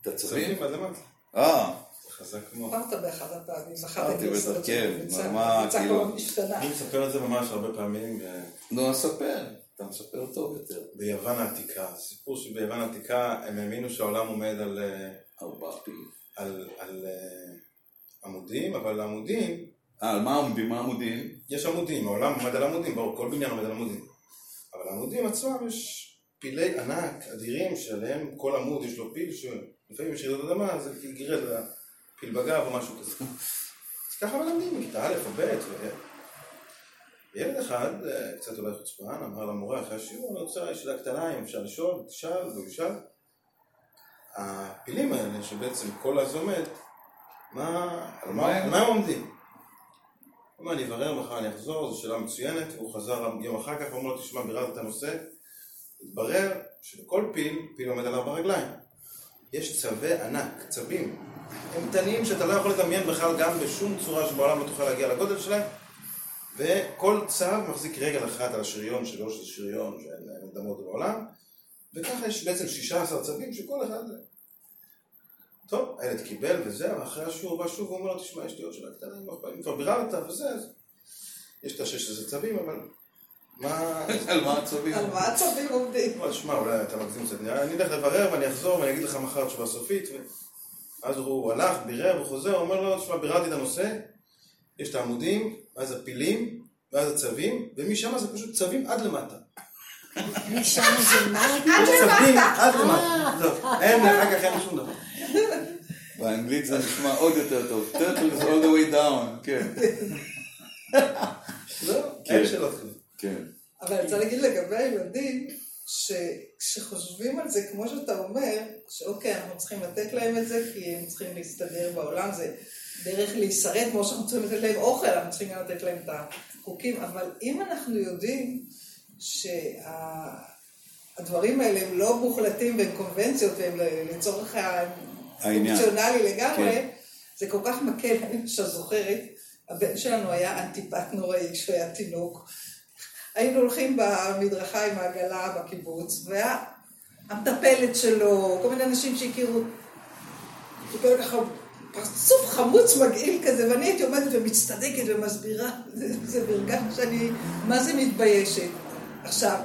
את הצווים? עד למטה. אה, חזק מאוד. אמרת באחד הפעמים, בטח, הגרסאות כן, מה, כאילו-. אני מספר את זה ממש הרבה פעמים ב- נו, אז ספר. אתה מספר טוב יותר. ביוון העתיקה. סיפור שביוון העתיקה הם האמינו שהעולם עומד על... אה, ארבעה פילים. על, על אה, עמודים, אבל עמודים, אה, על מה עומדים? מה עמודים? יש עמודים, העולם עומד על עמודים, ברור, כל בניין עומד על עמודים. אבל העמודים עצמם יש פילי ענק, אדירים, שעליהם כל עמוד יש לו פיל, שלפעמים יש רעידות אדמה, זה גירד לפיל בגב או משהו כזה. אז ככה מלמדים מכיתה א' או ב', ו... ילד אחד, אה, קצת אולי חוצפן, אמר למורה אחרי השיעור, אני רוצה שאלה קטנה, אם אפשר לשאול, תשאל, והוא ישאל. הפילים האלה, שבעצם כל אז עומד, מה, על מה, הם עומדים? הוא אומר, אני אברר מחר, אני אחזור, זו שאלה מצוינת, והוא חזר יום אחר כך, ואומר לו, תשמע, ביררת את הנושא, התברר שלכל פיל, פיל עומד על ארבע רגליים. יש צווי ענק, הם קטנים שאתה לא יכול לדמיין בכלל גם בשום צורה שבעולם לא תוכל להגיע לגודל שלהם, וכל צו מחזיק רגל אחת על השריון שלו, שזה שריון שאין להם אדמות בעולם, וככה יש בעצם 16 צווים שכל אחד... טוב, הילד קיבל וזהו, אחרי השיעור בא שוב, הוא אומר לו, תשמע, יש לי עוד שאלה קטנה, אם כבר ביררת וזה, יש את השש הזה צווים, אבל מה... על מה הצווים? על מה הצווים עומדים? שמע, אולי אתה מגזים קצת, נראה, אני אלך לברר ואני אחזור ואני אגיד לך מחר תשובה סופית. אז הוא הלך, בירר וחוזר, אומר לו, תשמע, ביררתי את הנושא, יש את העמודים, ואז הפילים, ואז הצווים, ומשם זה פשוט צווים עד למטה. משם זה מה? יש צווים עד למטה. זהו, אין, אחר כך אין שום דבר. באנגלית זה נשמע עוד יותר טוב. turtles all the way down, כן. זהו, כן. אין שאלות. כן. אבל אני רוצה להגיד לגבי הילדים, שכשחושבים על זה, כמו שאתה אומר, שאוקיי, אנחנו צריכים לתת להם את זה, כי הם צריכים להסתדר בעולם, זה דרך להישרד, כמו שאנחנו צריכים לתת להם אוכל, אנחנו צריכים גם לתת להם את חוקים, אבל אם אנחנו יודעים שהדברים האלה הם לא מוחלטים והם קונבנציות והם לצורך. הפונקציונלי לגמרי, כן. זה כל כך מקל, אני למשל זוכרת, הבן שלנו היה אנטיפט נוראי כשהוא היה תינוק. היינו הולכים במדרכה עם העגלה בקיבוץ, והיה המטפלת שלו, כל מיני אנשים שהכירו, טיפל ככה פרצוף חמוץ מגעיל כזה, ואני הייתי עומדת ומצטדקת ומסבירה, זה, והרגשתי שאני, מה זה מתביישת. עכשיו,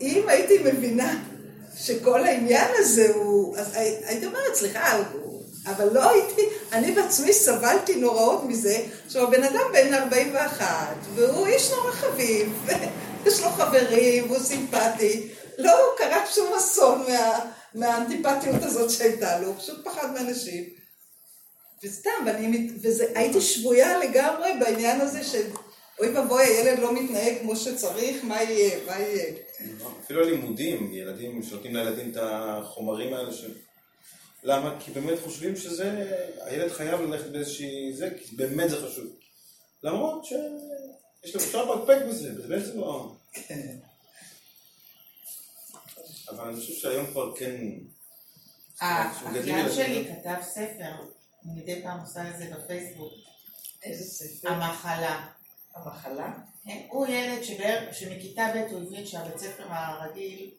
אם הייתי מבינה שכל העניין הזה הוא, אז הי- הייתי אומרת, סליחה, אבל לא הייתי, אני בעצמי סבלתי נוראות מזה. עכשיו, הבן אדם בן 41, והוא איש נורא חביב, ויש לו חברים, והוא סימפטי. לא קרה שום אסון מה, מהאנטיפטיות הזאת שהייתה לו, הוא פשוט פחד מאנשים. וסתם, ואני, וזה, הייתי שבויה לגמרי בעניין הזה של אוי ואבוי, הילד לא מתנהג כמו שצריך, מה יהיה, מה יהיה. אפילו הלימודים, ילדים שנותנים לילדים את החומרים האלה של... למה? כי באמת חושבים שזה... הילד חייב ללכת באיזושהי... זה, כי באמת זה חשוב. למרות שיש לו אפשר לפקפק בזה, זה לא... אבל אני חושב שהיום כבר כן... האחיין שלי כתב ספר, אני מדי פעם עושה את זה בפייסבוק, איזה ספר. המחלה. המחלה? כן, הוא ילד שמכיתה ב' הוא הבין שהבית ספר הרגיל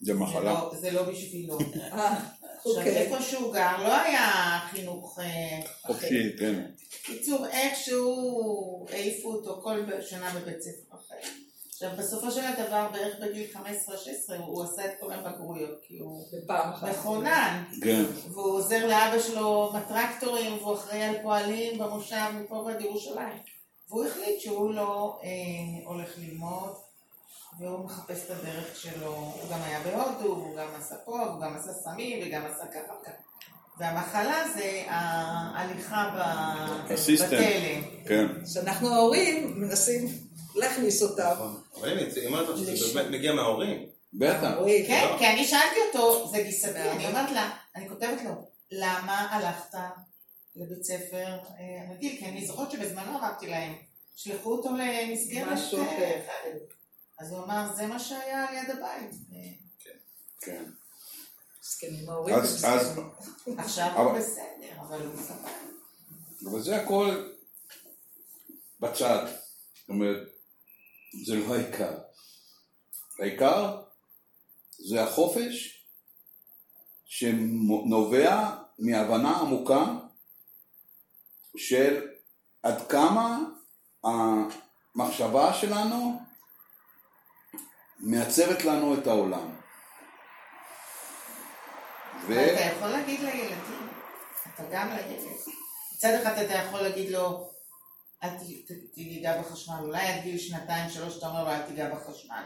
זה זה מחלה. לא- זה לא בשבילו. עכשיו, אוקיי. איפה שהוא גר, לא היה חינוך... אה, חופשי, כן. קיצור, איכשהו העיפו אותו כל שנה בבית ספר אחר. עכשיו, בסופו של דבר, בערך בגיל 15-16, הוא עשה את כל הבגרויות, כי הוא בפעם אחת. מכונן, כן. והוא עוזר לאבא שלו בטרקטורים, והוא אחראי על פועלים במושב מפה ועד ירושלים. והוא החליט שהוא לא אה, הולך ללמוד, והוא מחפש את הדרך שלו. הוא גם היה בהודו, הוא גם עשה פה, הוא גם עשה סמים, וגם עשה ככה וככה. והמחלה זה ההליכה. בתלם. כן. שאנחנו ההורים מנסים להכניס אותם. אבל הנה, היא אומרת שזה באמת מגיע מההורים. בטח. ההורים. כן, כי אני שאלתי אותו, זה גיסתי, אני אומרת לה, אני כותבת לו, למה הלכת לבית ספר אה, רגיל? כי אני זוכרת שבזמנו אמרתי להם, שלחו אותו למסגרת... משהו אה, אחר. אחרת." אז הוא אמר, זה מה שהיה ליד הבית. אה, כן. מסכנים ההורים. עכשיו הוא בסדר, אבל הוא סבבה. אבל זה הכל בצד. זאת אומרת, זה לא העיקר. העיקר זה החופש שנובע מהבנה עמוקה של עד כמה המחשבה שלנו מעצבת לנו את העולם. ו... אתה יכול להגיד לילדים, אתה גם לילד. מצד אחד אתה יכול להגיד לו, אל תיגע בחשמל, אולי עד גיל שנתיים, שלוש, אתה אומר לו, אל תיגע בחשמל.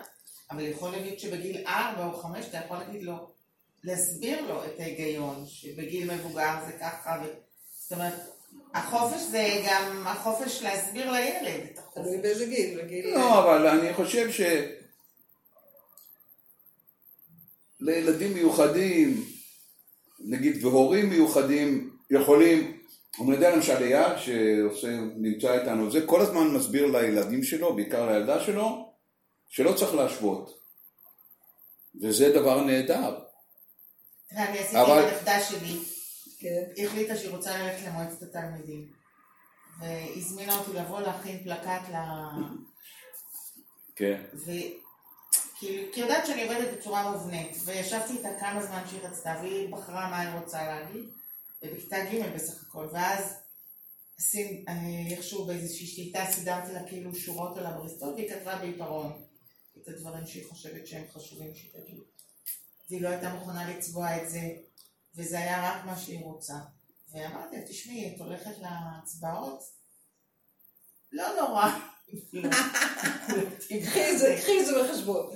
אבל יכול להגיד שבגיל ארבע או חמש, אתה יכול להגיד לו, להסביר לו את ההיגיון, שבגיל מבוגר זה ככה, ו... זאת אומרת, החופש זה גם החופש להסביר לילד את החופש. תלוי באיזה גיל, בגיל... לא, אבל אני חושב ש... לילדים מיוחדים, נגיד, והורים מיוחדים יכולים, אני יודע למשל אייל שנמצא איתנו, זה כל הזמן מסביר לילדים שלו, בעיקר לילדה שלו, שלא צריך להשוות. וזה דבר נהדר. תראה, אני עשיתי אבל- עם הנכדה שלי, כן. היא החליטה שהיא רוצה ללכת למועצת התלמידים. והזמינה אותי לבוא להכין פלקט ל... כן. כי היא יודעת שאני עובדת בצורה מובנית, וישבתי איתה כמה זמן שהיא רצתה, והיא בחרה מה היא רוצה להגיד, ובכיתה ג' בסך הכל, ואז עשים, אני איכשהו באיזושהי שליטה סידרתי לה כאילו שורות על הבריסטות, והיא כתבה בעיפרון את הדברים שהיא חושבת שהם חשובים שהיא תגיד. והיא לא הייתה מוכנה לצבוע את זה, וזה היה רק מה שהיא רוצה. ואמרתי לה, תשמעי, את הולכת להצבעות? לא נורא. קחי את זה, קחי את זה בחשבון.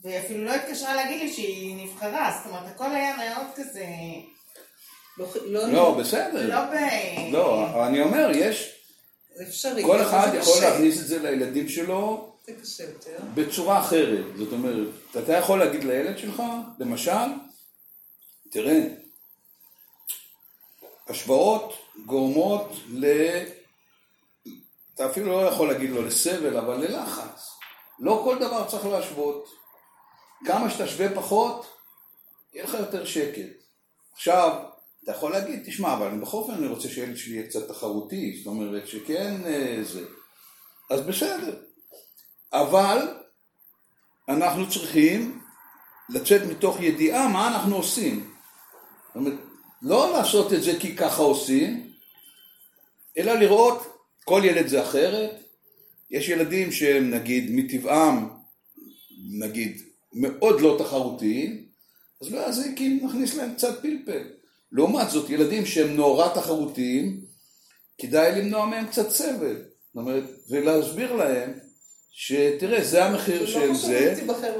והיא אפילו לא התקשרה להגיד לי שהיא נבחרה, זאת אומרת, הכל היה מאוד כזה, לא- לא- לא, בסדר. לא ב... לא, אבל אני אומר, יש, זה אפשרי. כל אחד זה יכול. להכניס את זה לילדים שלו. בצורה אחרת. זאת אומרת, אתה יכול להגיד לילד שלך, למשל, תראה, השוואות גורמות אתה אפילו לא יכול להגיד לו לסבל, אבל ללחץ. לא כל דבר צריך להשוות. כמה שתשווה פחות, יהיה לך יותר שקט. עכשיו, אתה יכול להגיד, תשמע, אבל בכל אופן אני רוצה שהילד שלי יהיה קצת תחרותי, זאת אומרת שכן אה, זה. אז בסדר. אבל אנחנו צריכים לצאת מתוך ידיעה מה אנחנו עושים. זאת אומרת, לא לעשות את זה כי ככה עושים, אלא לראות, כל ילד זה אחרת. יש ילדים שהם נגיד מטבעם, נגיד, מאוד לא תחרותיים, אז לא יעזור כי נכניס להם קצת פלפל. לעומת זאת, ילדים שהם נורא תחרותיים, כדאי למנוע מהם קצת סבל. זאת אומרת, ולהסביר להם שתראה, זה המחיר לא של חשוב זה,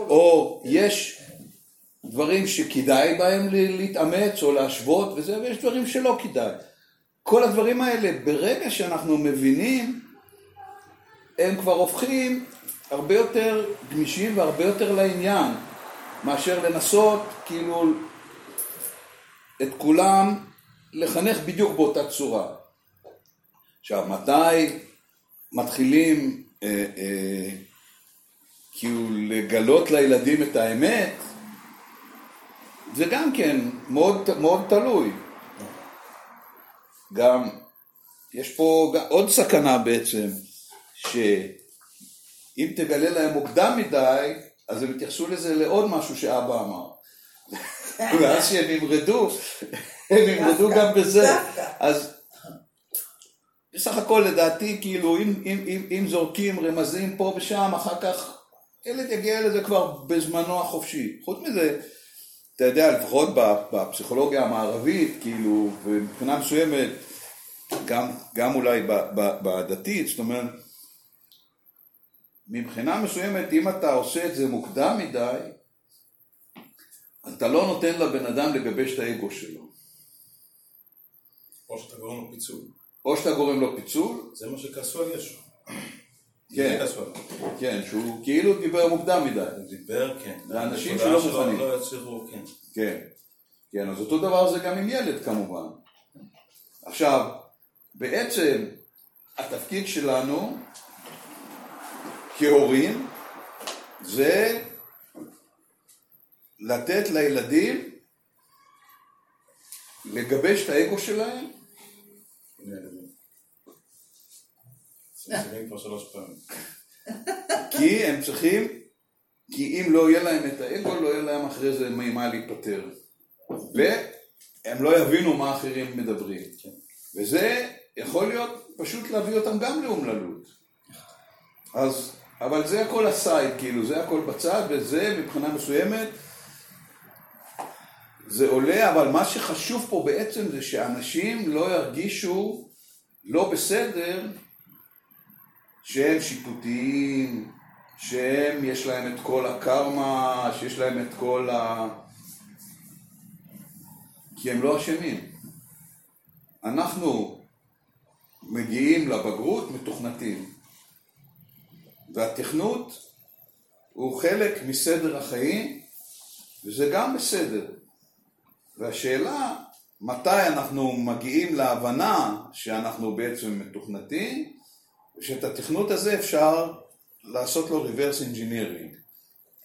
או לא. יש דברים שכדאי בהם להתאמץ או להשוות וזה, ויש דברים שלא כדאי. כל הדברים האלה, ברגע שאנחנו מבינים, הם כבר הופכים הרבה יותר גמישים והרבה יותר לעניין, מאשר לנסות כאילו את כולם לחנך בדיוק באותה צורה. עכשיו, מתי מתחילים אה, אה, כאילו לגלות לילדים את האמת, זה גם כן מאוד, מאוד תלוי. גם, יש פה עוד סכנה בעצם, שאם תגלה להם מוקדם מדי, אז הם יתייחסו לזה לעוד משהו שאבא אמר. ואז שהם ימרדו, הם ימרדו גם בזה. אז בסך הכל לדעתי, כאילו, אם, אם, אם, אם זורקים רמזים פה ושם, אחר כך ילד יגיע לזה כבר בזמנו החופשי. חוץ מזה, אתה יודע, לפחות בפסיכולוגיה המערבית, כאילו, ומבחינה מסוימת, גם, גם אולי בדתית, זאת אומרת, מבחינה מסוימת, אם אתה עושה את זה מוקדם מדי, אתה לא נותן לבן אדם לגבש את האגו שלו. או שאתה גורם לו פיצול. או שאתה גורם לו פיצול, זה מה שכעסו על ישו. כן. כן, שהוא כאילו דיבר מוקדם מדי. דיבר, כן. לאנשים שלא מוכנים. לא יצליחו, כן. כן, כן, אז אותו דבר זה גם עם ילד כמובן. עכשיו, בעצם התפקיד שלנו כהורים זה לתת לילדים לגבש את האגו שלהם, מסתכלים כבר שלוש פעמים. כי הם צריכים, כי אם לא יהיה להם את האגו, לא יהיה להם אחרי זה ממה להיפטר. והם לא יבינו מה אחרים מדברים. וזה יכול להיות פשוט להביא אותם גם לאומללות. אז, אבל זה הכל הסייד, כאילו, זה הכל בצד, וזה מבחינה מסוימת, זה עולה, אבל מה שחשוב פה בעצם זה שאנשים לא ירגישו לא בסדר שהם שיפוטיים, שהם יש להם את כל הקרמה, שיש להם את כל ה... כי הם לא אשמים. אנחנו מגיעים לבגרות מתוכנתים, והתכנות הוא חלק מסדר החיים, וזה גם בסדר. והשאלה, מתי אנחנו מגיעים להבנה שאנחנו בעצם מתוכנתים, ושאת התכנות הזה אפשר לעשות לו reverse engineering.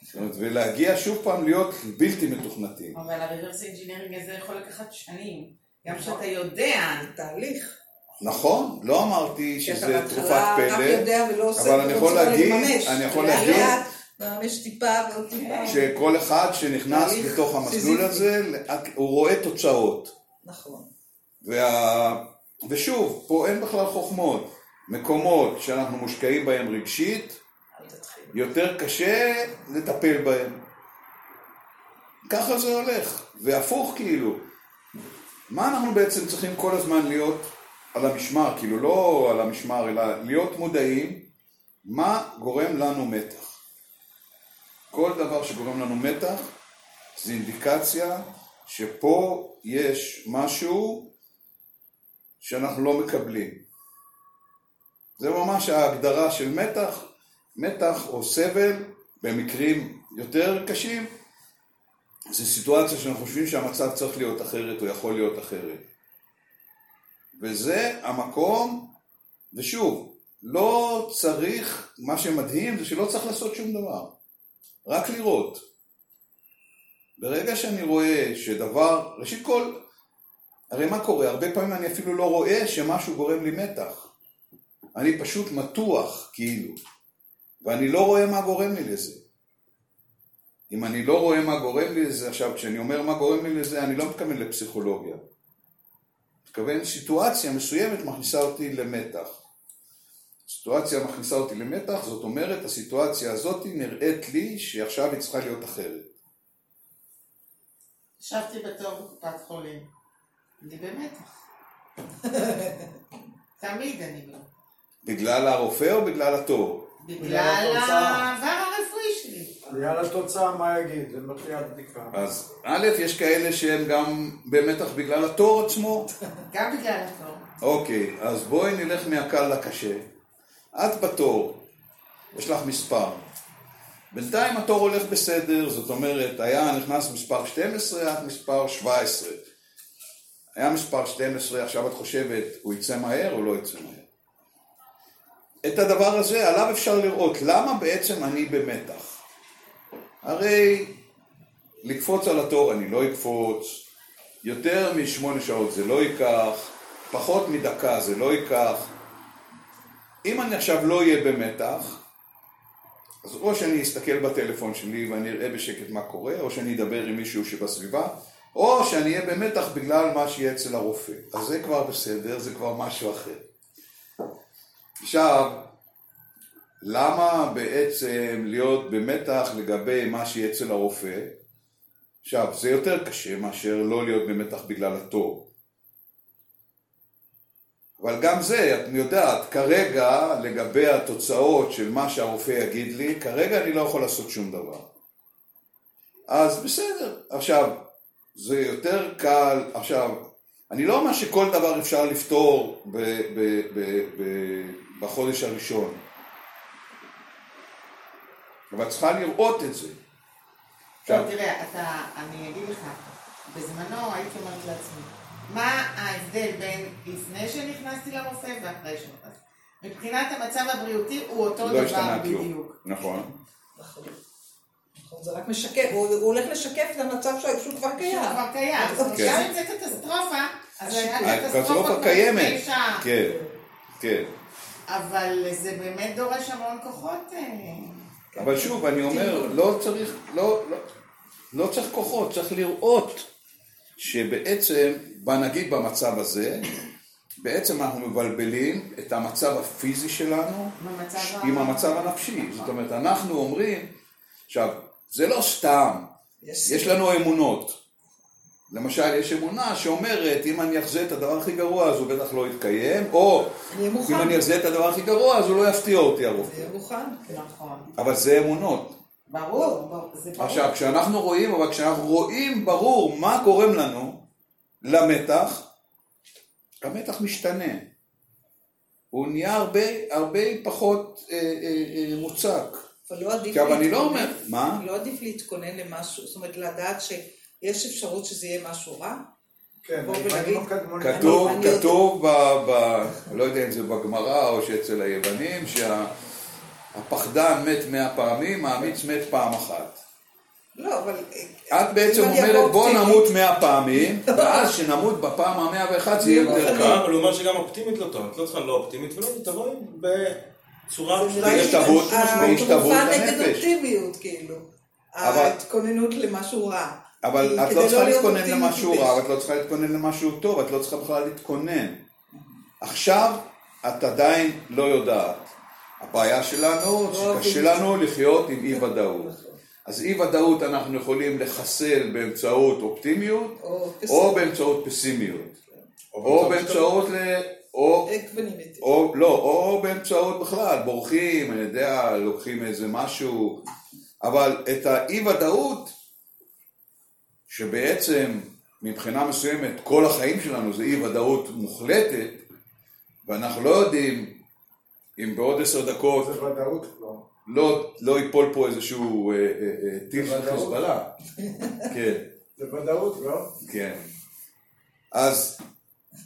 זאת אומרת, ולהגיע שוב פעם להיות בלתי מתוכנתים. אבל ה reverse engineering הזה יכול לקחת שנים. גם כשאתה יודע, תהליך. נכון, לא אמרתי שזה תרופת רק פלא, יודע ולא עושה אבל אני יכול צריך להגיד. אני יכול להגיד טיפה ועוד טיפה. שכל אחד שנכנס בתוך המסלול. הזה, הוא רואה תוצאות. נכון. ושוב, פה אין בכלל חוכמות. מקומות שאנחנו מושקעים בהם רגשית. יותר קשה לטפל בהם. ככה זה הולך, והפוך כאילו. מה אנחנו בעצם צריכים כל הזמן להיות על המשמר, כאילו לא על המשמר, אלא להיות מודעים מה גורם לנו מתח. כל דבר שגורם לנו מתח זה אינדיקציה שפה יש משהו שאנחנו לא מקבלים. זה ממש ההגדרה של מתח, מתח או סבל במקרים יותר קשים, זה סיטואציה שאנחנו חושבים שהמצב צריך להיות אחרת או יכול להיות אחרת. וזה המקום, ושוב, לא צריך, מה שמדהים זה שלא צריך לעשות שום דבר, רק לראות. ברגע שאני רואה שדבר, ראשית כל, הרי מה קורה? הרבה פעמים אני אפילו לא רואה שמשהו גורם לי מתח. אני פשוט מתוח, כאילו, ואני לא רואה מה גורם לי לזה. אם אני לא רואה מה גורם לי לזה, עכשיו, כשאני אומר מה גורם לי לזה, אני לא מתכוון לפסיכולוגיה. מתכוון סיטואציה מסוימת מכניסה אותי למתח. סיטואציה מכניסה אותי למתח, זאת אומרת, הסיטואציה הזאת נראית לי שעכשיו היא צריכה להיות אחרת. ישבתי בתור בקופת חולים. אני במתח. תמיד אני במתח. בגלל הרופא או בגלל התור? בגלל. העבר הרפואי שלי. בגלל התוצאה, מה יגיד? זה מתחיל בדיקה. אז א', יש כאלה שהם גם במתח בגלל התור עצמו. גם בגלל התור. אוקיי, אז בואי נלך מהקל לקשה. את בתור, יש לך מספר. בינתיים התור הולך בסדר, זאת אומרת, היה נכנס מספר 12, את מספר 17. היה מספר 12, עכשיו את חושבת, הוא יצא מהר או לא יצא מהר? את הדבר הזה, עליו אפשר לראות למה בעצם אני במתח. הרי לקפוץ על התור אני לא אקפוץ, יותר משמונה שעות זה לא ייקח, פחות מדקה זה לא ייקח. אם אני עכשיו לא אהיה במתח, אז או שאני אסתכל בטלפון שלי ואני אראה בשקט מה קורה, או שאני אדבר עם מישהו שבסביבה, או שאני אהיה במתח בגלל מה שיהיה אצל הרופא. אז זה כבר בסדר, זה כבר משהו אחר. עכשיו, למה בעצם להיות במתח לגבי מה שיהיה אצל הרופא? עכשיו, זה יותר קשה מאשר לא להיות במתח בגלל התור. אבל גם זה, את יודעת, כרגע, לגבי התוצאות של מה שהרופא יגיד לי, כרגע אני לא יכול לעשות שום דבר. אז בסדר. עכשיו, זה יותר קל, עכשיו, אני לא אומר שכל דבר אפשר לפתור ב- ב- ב- ב- בחודש הראשון, אבל צריכה לראות את זה. טוב, עכשיו, תראה, אתה, אני אגיד לך, בזמנו הייתי אומרת לעצמי, מה ההבדל בין לפני שנכנסתי לרופא ואחרי שנכנסתי? מבחינת המצב הבריאותי הוא אותו לא דבר. בדיוק. נכון. נכון. נכון, זה רק משקף, הוא הוא הולך לשקף את המצב שהוא שהוא כבר שהוא קיים. כבר קיים. כן. גם אם זה קטסטרופה, אז היה קטסטרופה קיימת. כן, כן. אבל זה באמת דורש המון כוחות. אה, אבל שוב, אני אומר, לא צריך, לא, לא, לא צריך כוחות, צריך לראות שבעצם, נגיד במצב הזה, בעצם אנחנו מבלבלים את המצב הפיזי שלנו במצב ה- עם המצב הנפשי. זאת אומרת, אנחנו אומרים, עכשיו, זה לא סתם, יש- יש לנו אמונות. למשל, יש אמונה שאומרת, אם אני אחזה את הדבר הכי גרוע, אז הוא בטח לא יתקיים, או. אם אני אחזה את הדבר הכי גרוע, אז הוא לא יפתיע אותי הרופא. תהיה מוכן. כן. נכון. אבל זה אמונות. ברור, ברור, זה ברור. עכשיו, כשאנחנו רואים, אבל כשאנחנו רואים ברור מה גורם לנו למתח, המתח משתנה. הוא נהיה הרבה, הרבה פחות אה, אה, אה, מוצק. אבל לא עדיף עכשיו, אני לא להתכונן- אומר, מה? לא עדיף להתכונן למשהו, זאת אומרת, לדעת שיש אפשרות שזה יהיה משהו רע? כן. כתוב, יודע- כתוב, ב, ב, לא יודע אם זה בגמרא או שאצל היוונים, שהפחדן מת מאה פעמים, האמיץ מת פעם אחת. לא, אבל... את בעצם אומרת בוא נמות מאה פעמים, ואז שנמות בפעם המאה ואחת זה יהיה יותר קל. אבל הוא אומר שגם אופטימית לא טוב, את לא צריכה לא אופטימית ולא, תבואי בצורה... בהשתוות- בהשתוות התרופה נגד הנפש. אופטימיות, כאילו. אבל- ההתכוננות למשהו רע. אבל כי את כדי לא צריכה להתכונן למשהו. רע, ואת לא צריכה להתכונן למשהו טוב, את לא צריכה בכלל להתכונן. עכשיו את עדיין לא יודעת. הבעיה שלנו, לא שקשה לנו לחיות עם אי ודאות. אז אי ודאות אנחנו יכולים לחסל באמצעות אופטימיות, או באמצעות פסימיות. או באמצעות ל... או. או לא, או באמצעות בכלל, בורחים, אני יודע, לוקחים איזה משהו, אבל את האי ודאות, שבעצם מבחינה מסוימת כל החיים שלנו זה אי ודאות מוחלטת, ואנחנו לא יודעים אם בעוד עשר דקות זה ודאות לא. לא, לא ייפול פה איזשהו אה, אה, אה, טיל של. חיזבאללה. כן. זה ודאות לא. כן. אז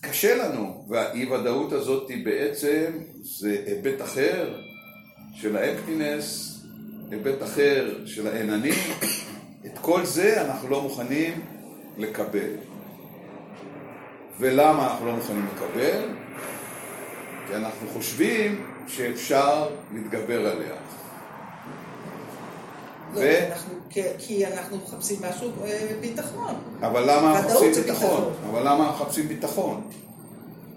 קשה לנו, והאי ודאות הזאת היא בעצם, זה היבט אחר של האמפטינס, היבט אחר של אני, את כל זה אנחנו לא מוכנים לקבל. ולמה אנחנו לא מוכנים לקבל? כי אנחנו חושבים שאפשר להתגבר עליה. לא, ו- אנחנו- כי- כי אנחנו מחפשים משהו, אה, ביטחון. אבל למה אנחנו מחפשים ביטחון? ביטחון. אבל למה אנחנו מחפשים ביטחון?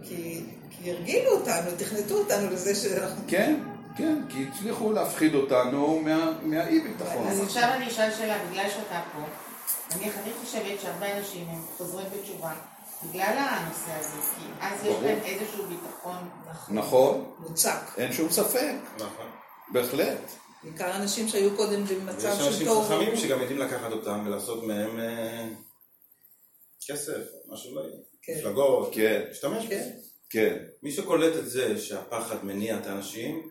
כי כי הרגילו אותנו, תכנתו אותנו לזה שאנחנו... כן, כן, כי הצליחו להפחיד אותנו מה- מהאי ביטחון. אז עכשיו אני אשאל שאלה, בגלל שאתה פה, נניח אני חושבת שהרבה אנשים הם חוזרים בתשובה בגלל הנושא הזה, כי אז יש. להם איזשהו ביטחון. נכון, מוצק. אין שום ספק, נכון. בהחלט. בעיקר אנשים שהיו קודם במצב יש של אנשים תוהו חכמים ובוהו. שגם יודעים לקחת אותם ולעשות מהם אה, כסף, משהו לא יהיה. כן. מפלגות, כן. להשתמש כן. בזה. כן, מי שקולט את זה שהפחד מניע את האנשים,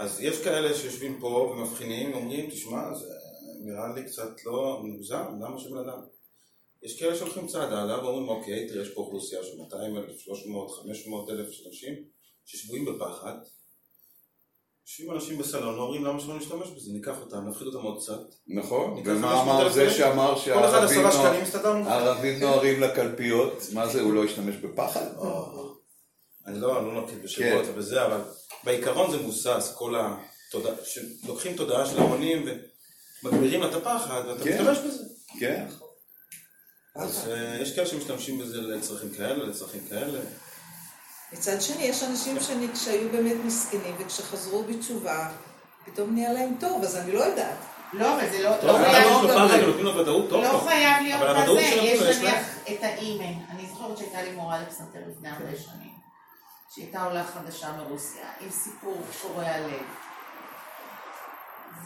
אז יש כאלה שיושבים פה ומבחינים ואומרים, תשמע, זה נראה לי קצת לא מוגזם, למה שבן אדם? יש כאלה שהולכים צעד הלאה ואומרים, אוקיי, תראה, יש פה אוכלוסייה של 200 אלף, 300, 500 אלף של אנשים ששבויים בפחד. יושבים אנשים בסלון ואומרים, למה שלא נשתמש בזה? ניקח אותם, נפחיד אותם עוד קצת. נכון. ומה 500 אמר זה? שאמר שהערבים נוהרים לקלפיות? מה זה, הוא לא השתמש בפחד? אני לא, אני לא נוקט בשמות כן. וזה, אבל בעיקרון זה מבוסס, כל התודעה, שלוקחים תודעה של המונים ומגבירים לה את הפחד, ואתה כן. משתמש בזה. כן. אז אה, יש כאלה שמשתמשים בזה לצרכים כאלה, לצרכים כאלה. מצד שני, יש אנשים שאני- שהיו באמת מסכנים, וכשחזרו בתשובה, פתאום נהיה להם טוב, אז אני לא יודעת. לא, אבל זה לא טוב, לא חייב-. לא. חייב להיות כזה, יש נניח את האימן. אני זוכרת שהייתה לי מורה לפסנתר לפני הרבה שנים, שהייתה עולה חדשה מרוסיה, עם סיפור קורע לב.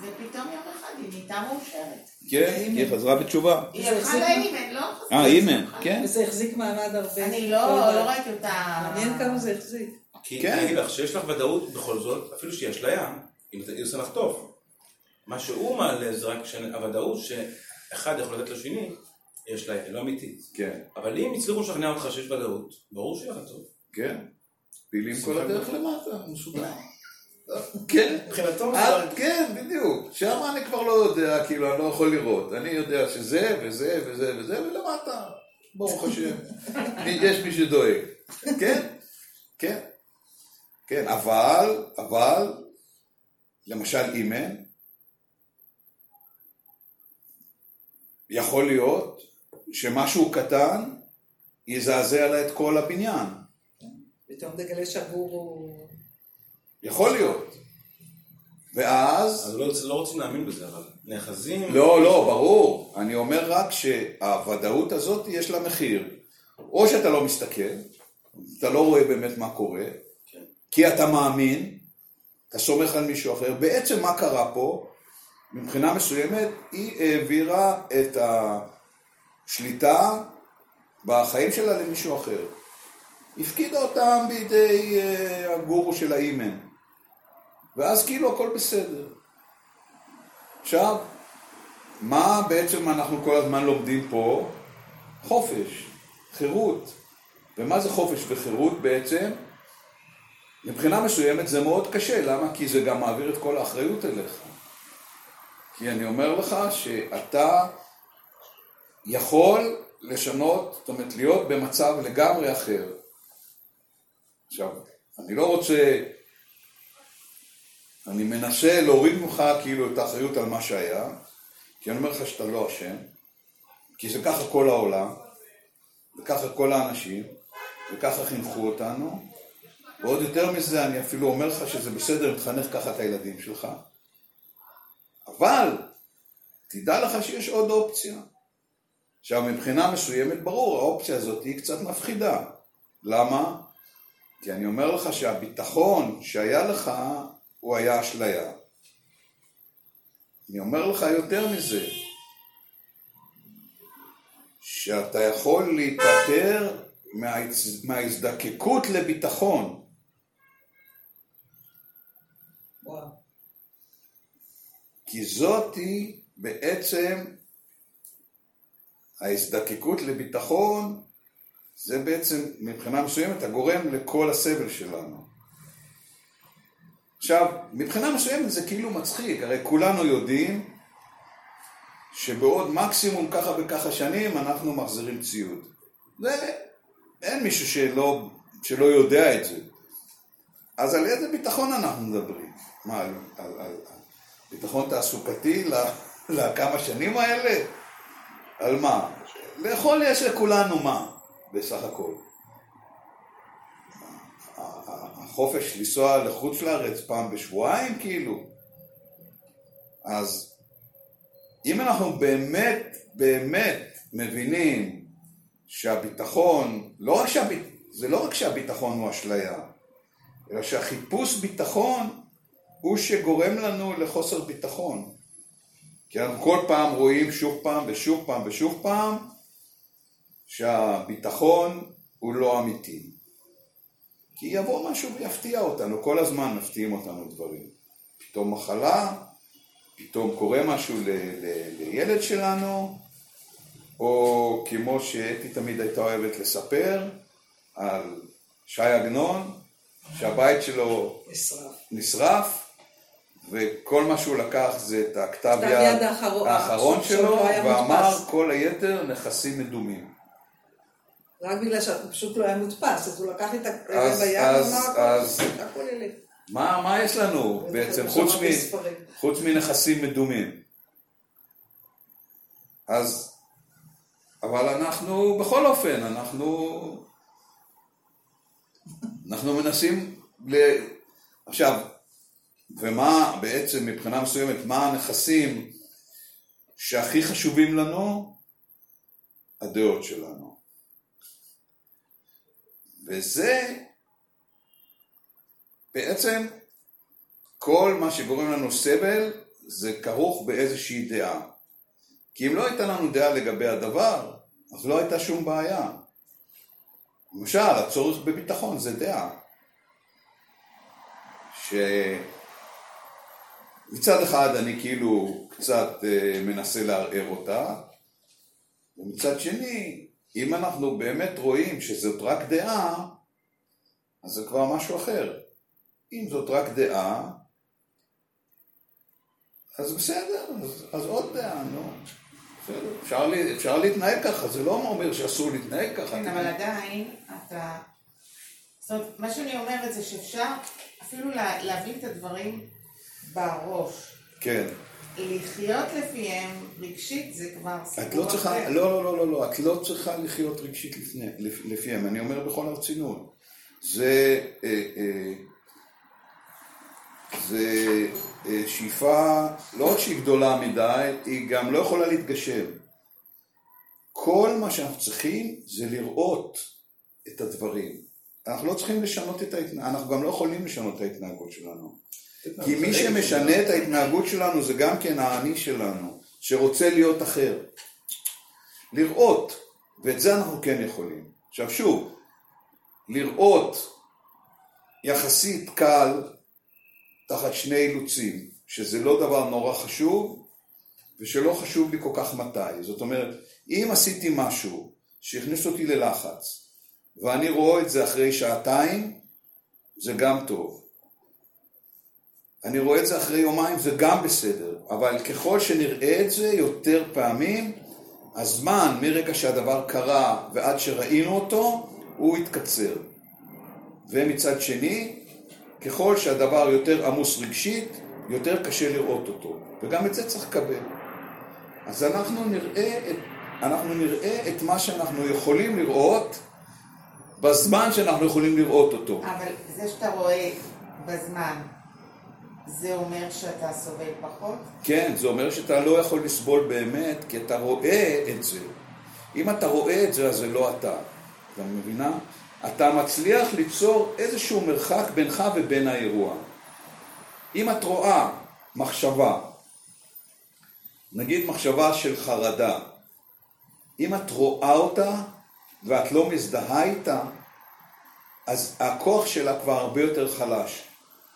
ופתאום יום אחד היא נהייתה מאושרת. כן, היא חזרה בתשובה. היא הלכה לאימן, לא חזרה. אה, אימן, כן. וזה החזיק מעמד הרבה. אני לא לא ראיתי אותה... מעניין כמה זה החזיק. כי כן. אני אגיד לך, שיש לך ודאות בכל זאת, אפילו שהיא אשליה, אם היא עושה לך טוב. מה שהוא מעלה זה רק שהוודאות שאחד יכול לתת לשני, היא אשליה, היא לא אמיתית. כן, אבל אם הצליחו לשכנע אותך שיש ודאות, ברור שיהיה לך טוב. כן. פעילים כל הדרך למטה, מסודר. כן. מבחינתו אה, כן, בדיוק. שם אני כבר לא יודע, כאילו, אני לא יכול לראות. אני יודע שזה וזה וזה וזה, ולמטה, ברוך השם. יש מי שדואג. כן, כן. כן, אבל, אבל, למשל אימן, יכול להיות שמשהו קטן יזעזע לה את כל הבניין. פתאום תגלה שהגור הוא... יכול להיות. ואז... אז לא, לא רוצים להאמין בזה, אבל נאחזים... לא, לא, ברור. אני אומר רק שהוודאות הזאת יש לה מחיר. או שאתה לא מסתכל, אתה לא רואה באמת מה קורה, כן. כי אתה מאמין, אתה סומך על מישהו אחר. בעצם מה קרה פה? מבחינה מסוימת היא העבירה את השליטה בחיים שלה למישהו אחר. הפקידה אותם בידי אה, הגורו של האימן. ואז כאילו הכל בסדר. עכשיו, מה בעצם אנחנו כל הזמן לומדים פה? חופש, חירות. ומה זה חופש וחירות בעצם? מבחינה מסוימת זה מאוד קשה, למה? כי זה גם מעביר את כל האחריות אליך. כי אני אומר לך שאתה יכול לשנות, זאת אומרת להיות במצב לגמרי אחר. עכשיו, אני לא רוצה, אני מנסה להוריד ממך כאילו את האחריות על מה שהיה, כי אני אומר לך שאתה לא אשם, כי זה ככה כל העולם, וככה כל האנשים, וככה חינכו אותנו, ועוד יותר מזה, אני אפילו אומר לך שזה בסדר אם תחנך ככה את הילדים שלך, אבל תדע לך שיש עוד אופציה. עכשיו, מבחינה מסוימת, ברור, האופציה הזאת היא קצת מפחידה. למה? כי אני אומר לך שהביטחון שהיה לך, הוא היה אשליה. אני אומר לך יותר מזה, שאתה יכול להיפטר מההצ- מההזדקקות לביטחון. וואו. כי זאתי בעצם ההזדקקות לביטחון זה בעצם, מבחינה מסוימת, הגורם לכל הסבל שלנו. עכשיו, מבחינה מסוימת זה כאילו מצחיק, הרי כולנו יודעים שבעוד מקסימום ככה וככה שנים אנחנו מחזירים ציוד. זה, אין מישהו שלא, שלא יודע את זה. אז על איזה ביטחון אנחנו מדברים? מה, על, על, על, על ביטחון תעסוקתי לכמה שנים האלה? על מה? לאכול יש לכולנו מה, בסך הכל. החופש לנסוע לחוץ לארץ פעם בשבועיים, כאילו. אז אם אנחנו באמת, באמת מבינים שהביטחון, לא רק שהביט... זה לא רק שהביטחון הוא אשליה, אלא שהחיפוש ביטחון הוא שגורם לנו לחוסר ביטחון. כי אנחנו כל פעם רואים שוב פעם ושוב פעם ושוב פעם שהביטחון הוא לא אמיתי. כי יבוא משהו ויפתיע אותנו, כל הזמן מפתיעים אותנו דברים. פתאום מחלה, פתאום קורה משהו ל- ל- לילד שלנו, או כמו שאתי תמיד הייתה אוהבת לספר, על שי עגנון, שהבית שלו נשרף. נשרף, וכל מה שהוא לקח זה את הכתב כתב יד האחרון- שלו, ואמר. כל היתר נכסים מדומים. רק בגלל שהוא פשוט לא היה מודפס, אז הוא לקח את אז- זה ביד ואמר, "הכל- ילך. מה, יש לנו בעצם. חוץ מנכסים מדומים? אז, אבל אנחנו, בכל אופן, אנחנו, אנחנו מנסים ל... עכשיו, ומה בעצם מבחינה מסוימת, מה הנכסים שהכי חשובים לנו? הדעות שלנו. וזה בעצם כל מה שגורם לנו סבל זה כרוך באיזושהי דעה. כי אם לא הייתה לנו דעה לגבי הדבר, אז לא הייתה שום בעיה. למשל, הצורך בביטחון זה דעה. שמצד אחד אני כאילו קצת אה, מנסה לערער אותה, ומצד שני, אם אנחנו באמת רואים שזאת רק דעה, אז זה כבר משהו אחר. אם זאת רק דעה, אז בסדר, אז, אז עוד דעה, נו. בסדר, אפשר, לי, אפשר להתנהג ככה, זה לא אומר שאסור להתנהג ככה. כן, אבל עדיין אתה... זאת אומרת, מה שאני אומרת זה שאפשר אפילו לה- להבין את הדברים בראש. כן. לחיות לפיהם רגשית זה כבר סיפור את לא צריכה, אחר. לא, לא, לא, לא, לא, את לא צריכה לחיות רגשית לפני, לפ, לפיהם, אני אומר בכל הרצינות. זה, אה, אה, זה אה, שאיפה, לא רק שהיא גדולה מדי, היא גם לא יכולה להתגשם. כל מה שאנחנו צריכים זה לראות את הדברים. אנחנו לא צריכים לשנות את ההתנהגות, אנחנו גם לא יכולים לשנות את ההתנהגות שלנו. כי מי שמשנה את ההתנהגות שלנו זה גם כן האני שלנו, שרוצה להיות אחר. לראות, ואת זה אנחנו כן יכולים. עכשיו שוב, לראות יחסית קל תחת שני אילוצים, שזה לא דבר נורא חשוב, ושלא חשוב לי כל כך מתי. זאת אומרת, אם עשיתי משהו שהכניס אותי ללחץ, ואני רואה את זה אחרי שעתיים, זה גם טוב. אני רואה את זה אחרי יומיים, זה גם בסדר, אבל ככל שנראה את זה יותר פעמים, הזמן מרגע שהדבר קרה ועד שראינו אותו, הוא יתקצר. ומצד שני, ככל שהדבר יותר עמוס רגשית, יותר קשה לראות אותו. וגם את זה צריך לקבל. אז אנחנו נראה את, אנחנו נראה את מה שאנחנו יכולים לראות בזמן שאנחנו יכולים לראות אותו. אבל זה שאתה רואה בזמן, זה אומר שאתה סובל פחות? כן, זה אומר שאתה לא יכול לסבול באמת, כי אתה רואה את זה. אם אתה רואה את זה, אז זה לא אתה. אתה מבינה? אתה מצליח ליצור איזשהו מרחק בינך ובין האירוע. אם את רואה מחשבה, נגיד מחשבה של חרדה, אם את רואה אותה ואת לא מזדהה איתה, אז הכוח שלה כבר הרבה יותר חלש.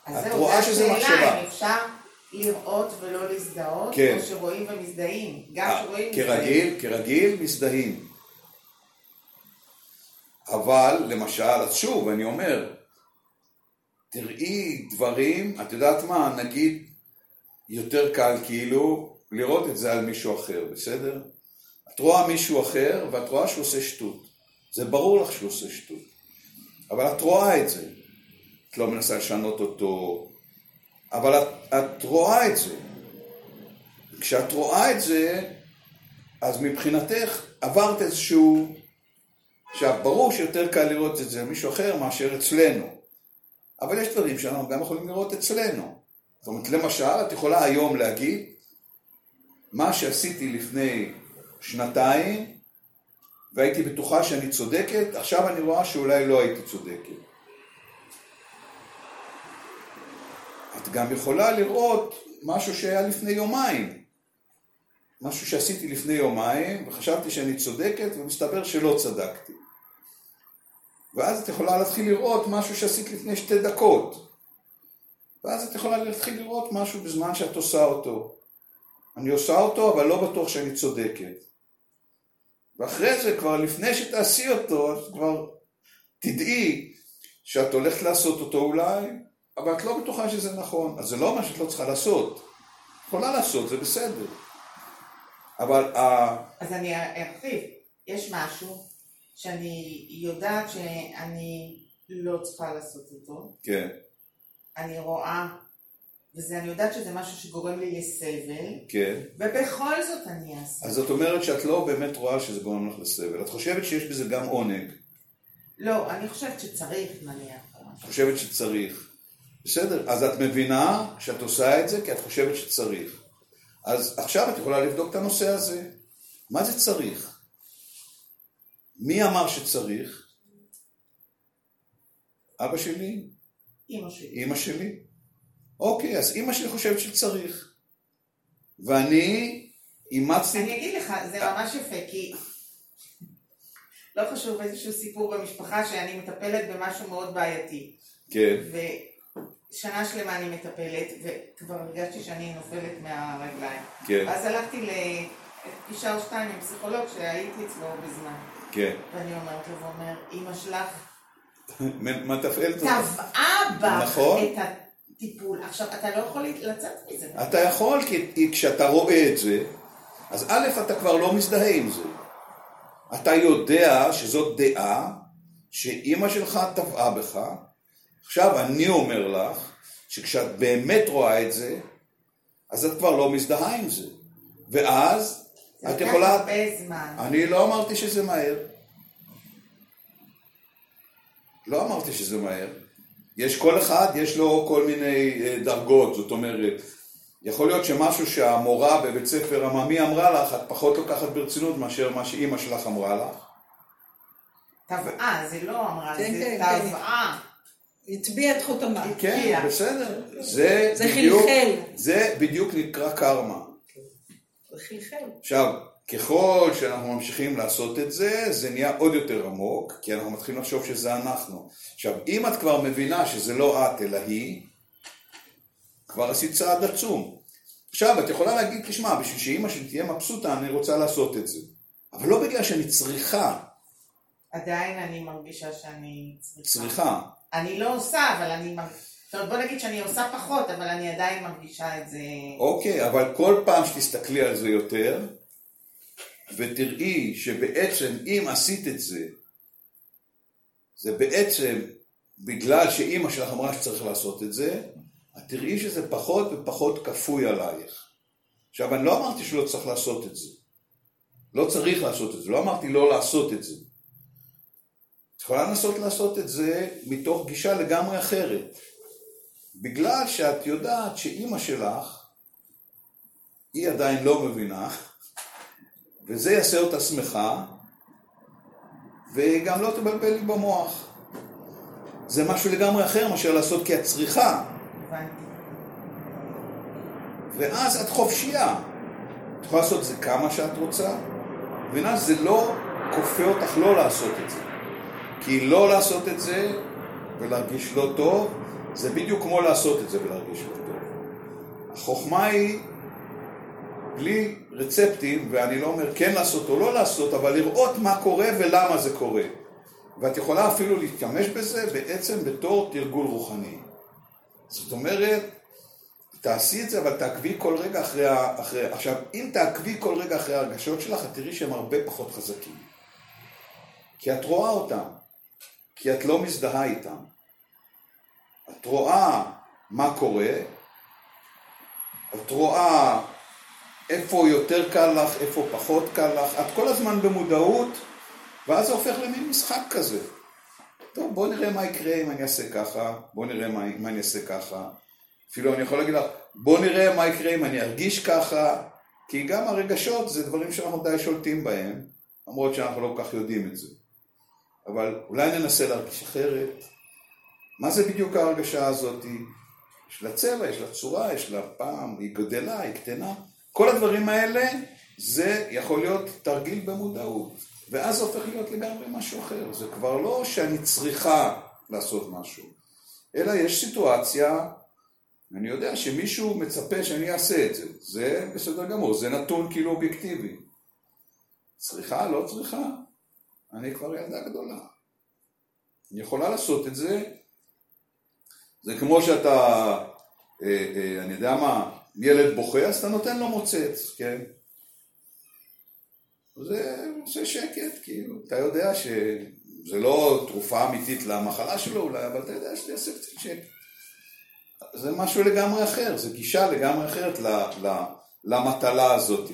אז את זהו, רואה שזה השאלה, מחשבה. אם אפשר לראות ולא להזדהות, כן. או שרואים ומזדהים. גם אה, שרואים מזדהים. כרגיל, כרגיל, מזדהים. אבל, למשל, אז שוב, אני אומר, תראי דברים, את יודעת מה, נגיד, יותר קל כאילו לראות את זה על מישהו אחר, בסדר? את רואה מישהו אחר ואת רואה שהוא עושה שטות. זה ברור לך שהוא עושה שטות. אבל את רואה את זה. את לא מנסה לשנות אותו, אבל את, את רואה את זה. כשאת רואה את זה, אז מבחינתך עברת איזשהו... עכשיו, ברור שיותר קל לראות את זה מישהו אחר מאשר אצלנו. אבל יש דברים שאנחנו גם יכולים לראות אצלנו. זאת אומרת, למשל, את יכולה היום להגיד, מה שעשיתי לפני שנתיים, והייתי בטוחה שאני צודקת, עכשיו אני רואה שאולי לא הייתי צודקת. את גם יכולה לראות משהו שהיה לפני יומיים. משהו שעשיתי לפני יומיים, וחשבתי שאני צודקת, ומסתבר שלא צדקתי. ואז את יכולה להתחיל לראות משהו שעשית לפני שתי דקות. ואז את יכולה להתחיל לראות משהו בזמן שאת עושה אותו. אני עושה אותו, אבל לא בטוח שאני צודקת. ואחרי זה, כבר לפני שתעשי אותו, את כבר תדעי שאת הולכת לעשות אותו אולי, אבל את לא בטוחה שזה נכון. אז זה לא מה שאת לא צריכה לעשות. יכולה לעשות, זה בסדר. אבל ה... אז אני ארחיב. יש משהו שאני יודעת שאני לא צריכה לעשות אותו. כן, אני רואה, וזה, אני יודעת שזה משהו שגורם לי לסבל, כן. ובכל זאת אני אעשה. אז זאת אומרת שאת לא באמת רואה שזה גורם לך לסבל. את חושבת שיש בזה גם עונג. לא, אני חושבת שצריך נניח. את חושבת שצריך. בסדר, אז את מבינה שאת עושה את זה כי את חושבת שצריך. אז עכשיו את יכולה לבדוק את הנושא הזה. מה זה צריך? מי אמר שצריך? אבא שלי? אימא שלי. אימא שלי? אוקיי, אז אימא שלי חושבת שצריך. ואני אימצתי... אני אגיד לך, זה ממש יפה, כי לא חשוב איזשהו סיפור במשפחה שאני מטפלת במשהו מאוד בעייתי. כן, ושנה שלמה אני מטפלת, וכבר הרגשתי שאני נופלת מהרגליים. כן. ואז הלכתי לפגישה או שתיים עם פסיכולוג שהייתי אצלו בזמן. כן. ואני אומרת לו, ואומר, אימא שלך מתפעלת אותך. טבעה בך נכון. את הטיפול. עכשיו, אתה לא יכול לצאת מזה. אתה יכול, כי כשאתה רואה את זה, אז א', אתה כבר לא מזדהה עם זה. אתה יודע שזאת דעה שאימא שלך טבעה בך. עכשיו, אני אומר לך, שכשאת באמת רואה את זה, אז את כבר לא מזדהה עם זה. ואז זה את לקח יכולה... הרבה זמן. אני לא אמרתי שזה מהר. לא אמרתי שזה מהר. יש כל אחד, יש לו כל מיני אה, דרגות, זאת אומרת, יכול להיות שמשהו שהמורה בבית ספר עממי אמרה לך, את פחות לוקחת ברצינות מאשר מה שאימא שלך אמרה לך. טבעה, זה לא אמרה, כן, זה כן, כן. טבעה. הטביע את חותמה. כן. בסדר. זה זה בדיוק, חלחל. זה בדיוק נקרא קרמה. זה חלחל. עכשיו, ככל שאנחנו ממשיכים לעשות את זה, זה נהיה עוד יותר עמוק, כי אנחנו מתחילים לחשוב שזה אנחנו. עכשיו, אם את כבר מבינה שזה לא את אלא היא, כבר עשית צעד עצום. עכשיו, את יכולה להגיד, תשמע, בשביל שאימא שלי תהיה מבסוטה, אני רוצה לעשות את זה. אבל לא בגלל שאני צריכה, עדיין אני מרגישה שאני צריכה. צריכה. אני לא עושה, אבל אני... זאת אומרת, בוא נגיד שאני עושה פחות, אבל אני עדיין מרגישה את זה... אוקיי, אבל כל פעם שתסתכלי על זה יותר, ותראי שבעצם אם עשית את זה, זה בעצם בגלל שאימא שלך אמרה שצריך לעשות את זה, את תראי שזה פחות ופחות כפוי עלייך. עכשיו, אני לא אמרתי שלא צריך לעשות את זה. לא צריך לעשות את זה, לא אמרתי לא לעשות את זה. יכולה לנסות לעשות את זה מתוך גישה לגמרי אחרת. בגלל שאת יודעת שאימא שלך, היא עדיין לא מבינה, וזה יעשה אותה שמחה, וגם לא תבלבל לי במוח. זה משהו לגמרי אחר מאשר לעשות כי את צריכה. ואז את חופשייה. את יכולה לעשות את זה כמה שאת רוצה, מבינה שזה לא כופה אותך לא לעשות את זה. כי לא לעשות את זה ולהרגיש לא טוב, זה בדיוק כמו לעשות את זה ולהרגיש לא טוב. החוכמה היא בלי רצפטים, ואני לא אומר כן לעשות או לא לעשות, אבל לראות מה קורה ולמה זה קורה. ואת יכולה אפילו להשתמש בזה בעצם בתור תרגול רוחני. זאת אומרת, תעשי את זה, אבל תעקבי כל רגע אחרי ה... אחרי... עכשיו, אם תעקבי כל רגע אחרי הרגשות שלך, את תראי שהם הרבה פחות חזקים. כי את רואה אותם, כי את לא מזדהה איתם. את רואה מה קורה, את רואה איפה יותר קל לך, איפה פחות קל לך, את כל הזמן במודעות, ואז זה הופך למין משחק כזה. טוב, בוא נראה מה יקרה אם אני אעשה ככה, בוא נראה מה, מה אני אעשה ככה. אפילו אני יכול להגיד לך, בוא נראה מה יקרה אם אני ארגיש ככה, כי גם הרגשות זה דברים שאנחנו די שולטים בהם, למרות שאנחנו לא כל כך יודעים את זה. אבל אולי ננסה להרגיש אחרת. מה זה בדיוק ההרגשה הזאת? יש לה צבע, יש לה צורה, יש לה פעם, היא גדלה, היא קטנה. כל הדברים האלה, זה יכול להיות תרגיל במודעות. ואז זה הופך להיות לגמרי משהו אחר. זה כבר לא שאני צריכה לעשות משהו, אלא יש סיטואציה, אני יודע שמישהו מצפה שאני אעשה את זה. זה בסדר גמור, זה נתון כאילו אובייקטיבי. צריכה, לא צריכה? אני כבר ילדה גדולה. אני יכולה לעשות את זה. זה כמו שאתה, אה, אה, אני יודע מה, ילד בוכה, אז אתה נותן לו מוצץ, כן? זה עושה שקט, כאילו, אתה יודע שזה לא תרופה אמיתית למחלה שלו אולי, אבל אתה יודע שזה יעשה קצת שקט. זה משהו לגמרי אחר, זה גישה לגמרי אחרת למטלה הזאת.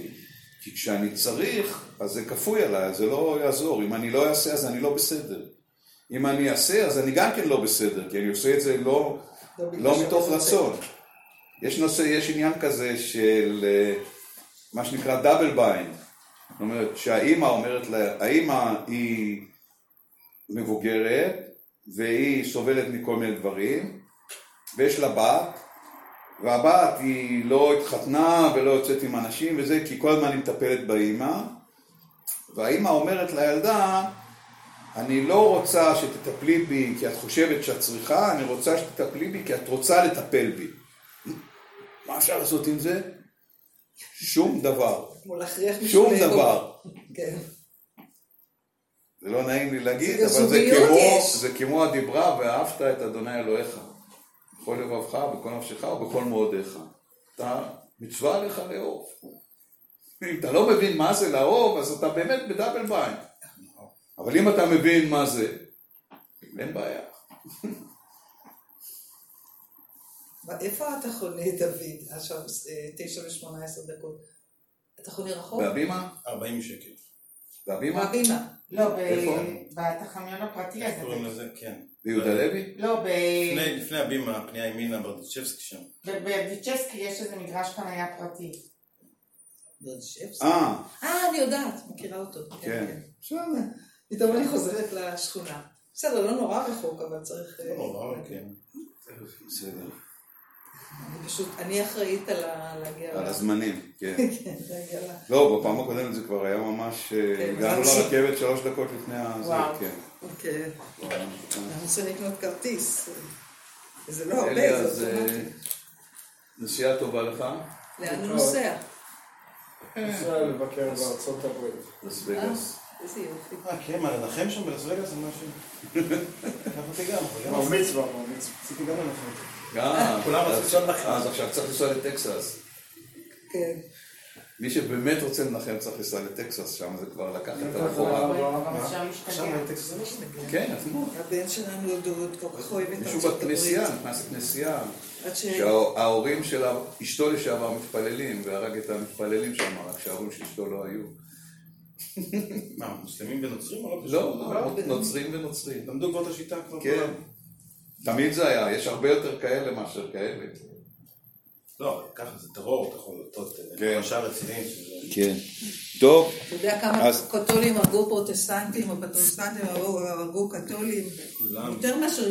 כי כשאני צריך, אז זה כפוי עליי, זה לא יעזור. אם אני לא אעשה, אז אני לא בסדר. אם אני אעשה, אז אני גם כן לא בסדר, כי אני עושה את זה לא, לא לא מתוך. רצון. יש נושא, יש עניין כזה של אה, מה שנקרא double bind. זאת אומרת, שהאימא אומרת לה, האימא היא מבוגרת, והיא סובלת מכל מיני דברים, ויש לה בת, והבת היא לא התחתנה ולא יוצאת עם אנשים וזה, כי כל הזמן היא מטפלת באימא, והאימא אומרת לילדה, אני לא רוצה שתטפלי בי כי את חושבת שאת צריכה, אני רוצה שתטפלי בי כי את רוצה לטפל בי. מה אפשר לעשות עם זה? שום דבר. שום. דבר. כן. זה לא נעים לי להגיד, אבל זה כמו. זה כמו הדיברה, ואהבת את אדוני אלוהיך. בכל לבבך, בכל נפשך ובכל מאודיך. אתה, מצווה עליך לאהוב. אם אתה לא מבין מה זה לאהוב, אז אתה באמת ב double bind. אבל אם אתה מבין מה זה, אין בעיה. איפה אתה חונה, דוד? עכשיו אה, תשע ושמונה עשר דקות. אתה חונה רחוק? בהבימה? 40 שקל. בהבימה? בהבימה. לא? בתחמיון הפרטי איך קוראים הזה. לזה? כן. ביהודה לוי? לא, ב- לפני- הבימה, פנייה ימינה, ברדיצ'בסקי שם. ב- בביצ'סקי יש איזה מגרש חניה פרטי. אה, אה, אני יודעת, מכירה אותו. כן. בסדר. פתאום אני חוזרת לשכונה. בסדר, לא נורא רחוק, אבל צריך... אה, לא נורא, כן. בסדר. אני פשוט, אני אחראית על ה- להגיע... על הזמנים, כן. כן. לא, בפעם הקודמת זה כבר היה ממש, אה, כן, הגענו. לרכבת שלוש דקות לפני הזה, וואו. כן. כן. אנחנו צריכים לקנות כרטיס. זה לא הרבה, זה אה, אוטומטי. נסיעה טובה לך, לאן הוא נוסע? ישראל לבקר בארצות הברית. לס וגאס. איזה יופי. אה, כן, מה, לנחם שם בלס וגאס זה משהו? קח אותי גם, גם בר מצווה, בר מצווה. רציתי גם לנחם. אה, כולם אז- רצו לכם. אז עכשיו צריך לנסוע לטקסס. כן. מי שבאמת רוצה לנחם צריך לנסוע לטקסס, שם זה כבר לקח את ככה הרחורה. היה. אבל אפשר עכשיו להשתגע. טקסס זה לא שם. כן, עצמו. הבן שלנו דוד כל כך אוהב את מישהו ארצות הברית. בכנסייה, נכנס לכנסייה. שההורים של אשתו לשעבר מתפללים, והרג את המתפללים שם, רק שההורים של אשתו לא היו. מה, מוסלמים ונוצרים לא? לא? לא, נוצרים ונוצרים. למדו כבר את השיטה כבר. כן. כולם. תמיד זה היה, יש הרבה יותר כאלה מאשר כאלה. לא, ככה זה טרור, אתה יכול לטעות כן. שלושה רציניים. כן. טוב, אתה יודע כמה אז- קתולים הרגו פרוטסטנטים, או פרוטסטנטים הרגו- קתולים? יותר מאשר